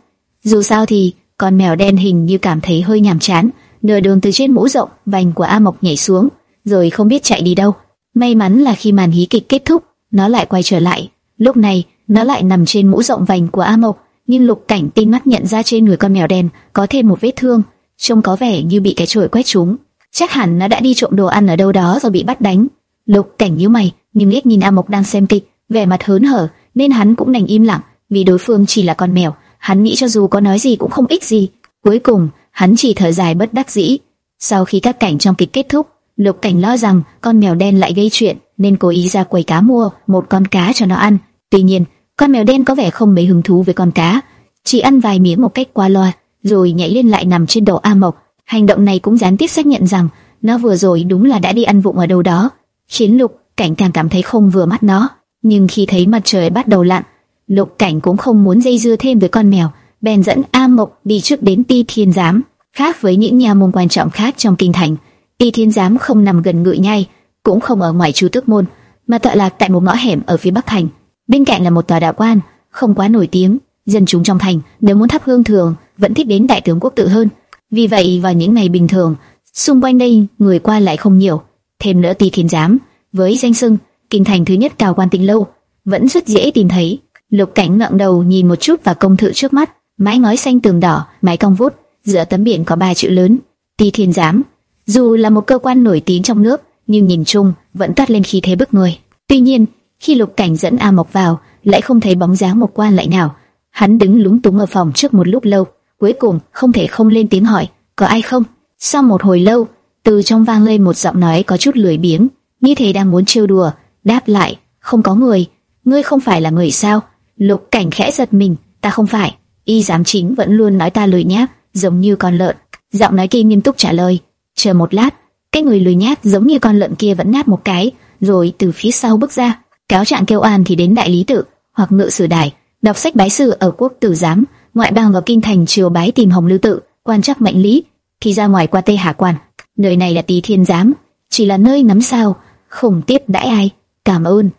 Speaker 1: Dù sao thì con mèo đen hình như cảm thấy hơi nhàm chán, nửa đường từ trên mũ rộng vành của A Mộc nhảy xuống, rồi không biết chạy đi đâu. May mắn là khi màn hí kịch kết thúc, nó lại quay trở lại. Lúc này, nó lại nằm trên mũ rộng vành của A Mộc, nhưng Lục Cảnh tinh mắt nhận ra trên người con mèo đen có thêm một vết thương, trông có vẻ như bị cái chổi quét trúng. chắc hẳn nó đã đi trộm đồ ăn ở đâu đó rồi bị bắt đánh. Lục Cảnh nhíu mày, nhưng liếc nhìn A Mộc đang xem kịch, vẻ mặt hớn hở, nên hắn cũng đành im lặng, vì đối phương chỉ là con mèo, hắn nghĩ cho dù có nói gì cũng không ích gì. Cuối cùng, hắn chỉ thở dài bất đắc dĩ. Sau khi các cảnh trong kịch kết thúc, Lục Cảnh lo rằng con mèo đen lại gây chuyện, nên cố ý ra quầy cá mua một con cá cho nó ăn. Tuy nhiên, con mèo đen có vẻ không mấy hứng thú với con cá, chỉ ăn vài miếng một cách qua loa, rồi nhảy lên lại nằm trên đầu A Mộc. Hành động này cũng gián tiếp xác nhận rằng nó vừa rồi đúng là đã đi ăn vụng ở đâu đó, khiến Lục Cảnh càng cảm thấy không vừa mắt nó. Nhưng khi thấy mặt trời bắt đầu lặn, Lục Cảnh cũng không muốn dây dưa thêm với con mèo, bèn dẫn A Mộc đi trước đến Ti Thiên Giám. Khác với những nhà môn quan trọng khác trong kinh thành, Ti Thiên Giám không nằm gần ngự nhai, cũng không ở ngoài Chu Tước môn, mà tọa lạc tại một ngõ hẻm ở phía bắc thành. Bên cạnh là một tòa đạo quan, không quá nổi tiếng, dân chúng trong thành nếu muốn thắp hương thường vẫn thích đến đại tướng quốc tự hơn. Vì vậy vào những ngày bình thường, xung quanh đây người qua lại không nhiều. Thêm nữa Ti Thiên Giám với danh xưng kinh thành thứ nhất cao quan tịnh lâu vẫn rất dễ tìm thấy. Lục Cảnh ngẩng đầu nhìn một chút vào công thự trước mắt, mái ngói xanh tường đỏ, mái cong vút, giữa tấm biển có ba chữ lớn: Ti Thiên Giám. Dù là một cơ quan nổi tiếng trong nước, nhưng nhìn chung vẫn toát lên khí thế bức người. Tuy nhiên, khi Lục Cảnh dẫn A Mộc vào, lại không thấy bóng dáng một quan lại nào. Hắn đứng lúng túng ở phòng trước một lúc lâu, cuối cùng không thể không lên tiếng hỏi, có ai không? Sau một hồi lâu, từ trong vang lên một giọng nói có chút lười biếng, như thể đang muốn trêu đùa. Đáp lại, không có người. Ngươi không phải là người sao? Lục Cảnh khẽ giật mình, ta không phải. Y giám chính vẫn luôn nói ta lười nhác, giống như con lợn. Giọng nói kia nghiêm túc trả lời. Chờ một lát, cái người lười nhác giống như con lợn kia vẫn nát một cái, rồi từ phía sau bước ra. Cáo trạng kêu an thì đến đại lý tự hoặc ngự sử đài, đọc sách bái sư ở quốc tử giám, ngoại bang vào kinh thành triều bái tìm hồng lưu tự, quan chắc mệnh lý, thì ra ngoài qua tây hà quan. Nơi này là tỳ thiên giám, chỉ là nơi nắm sao, không tiếp đãi ai. Cảm ơn.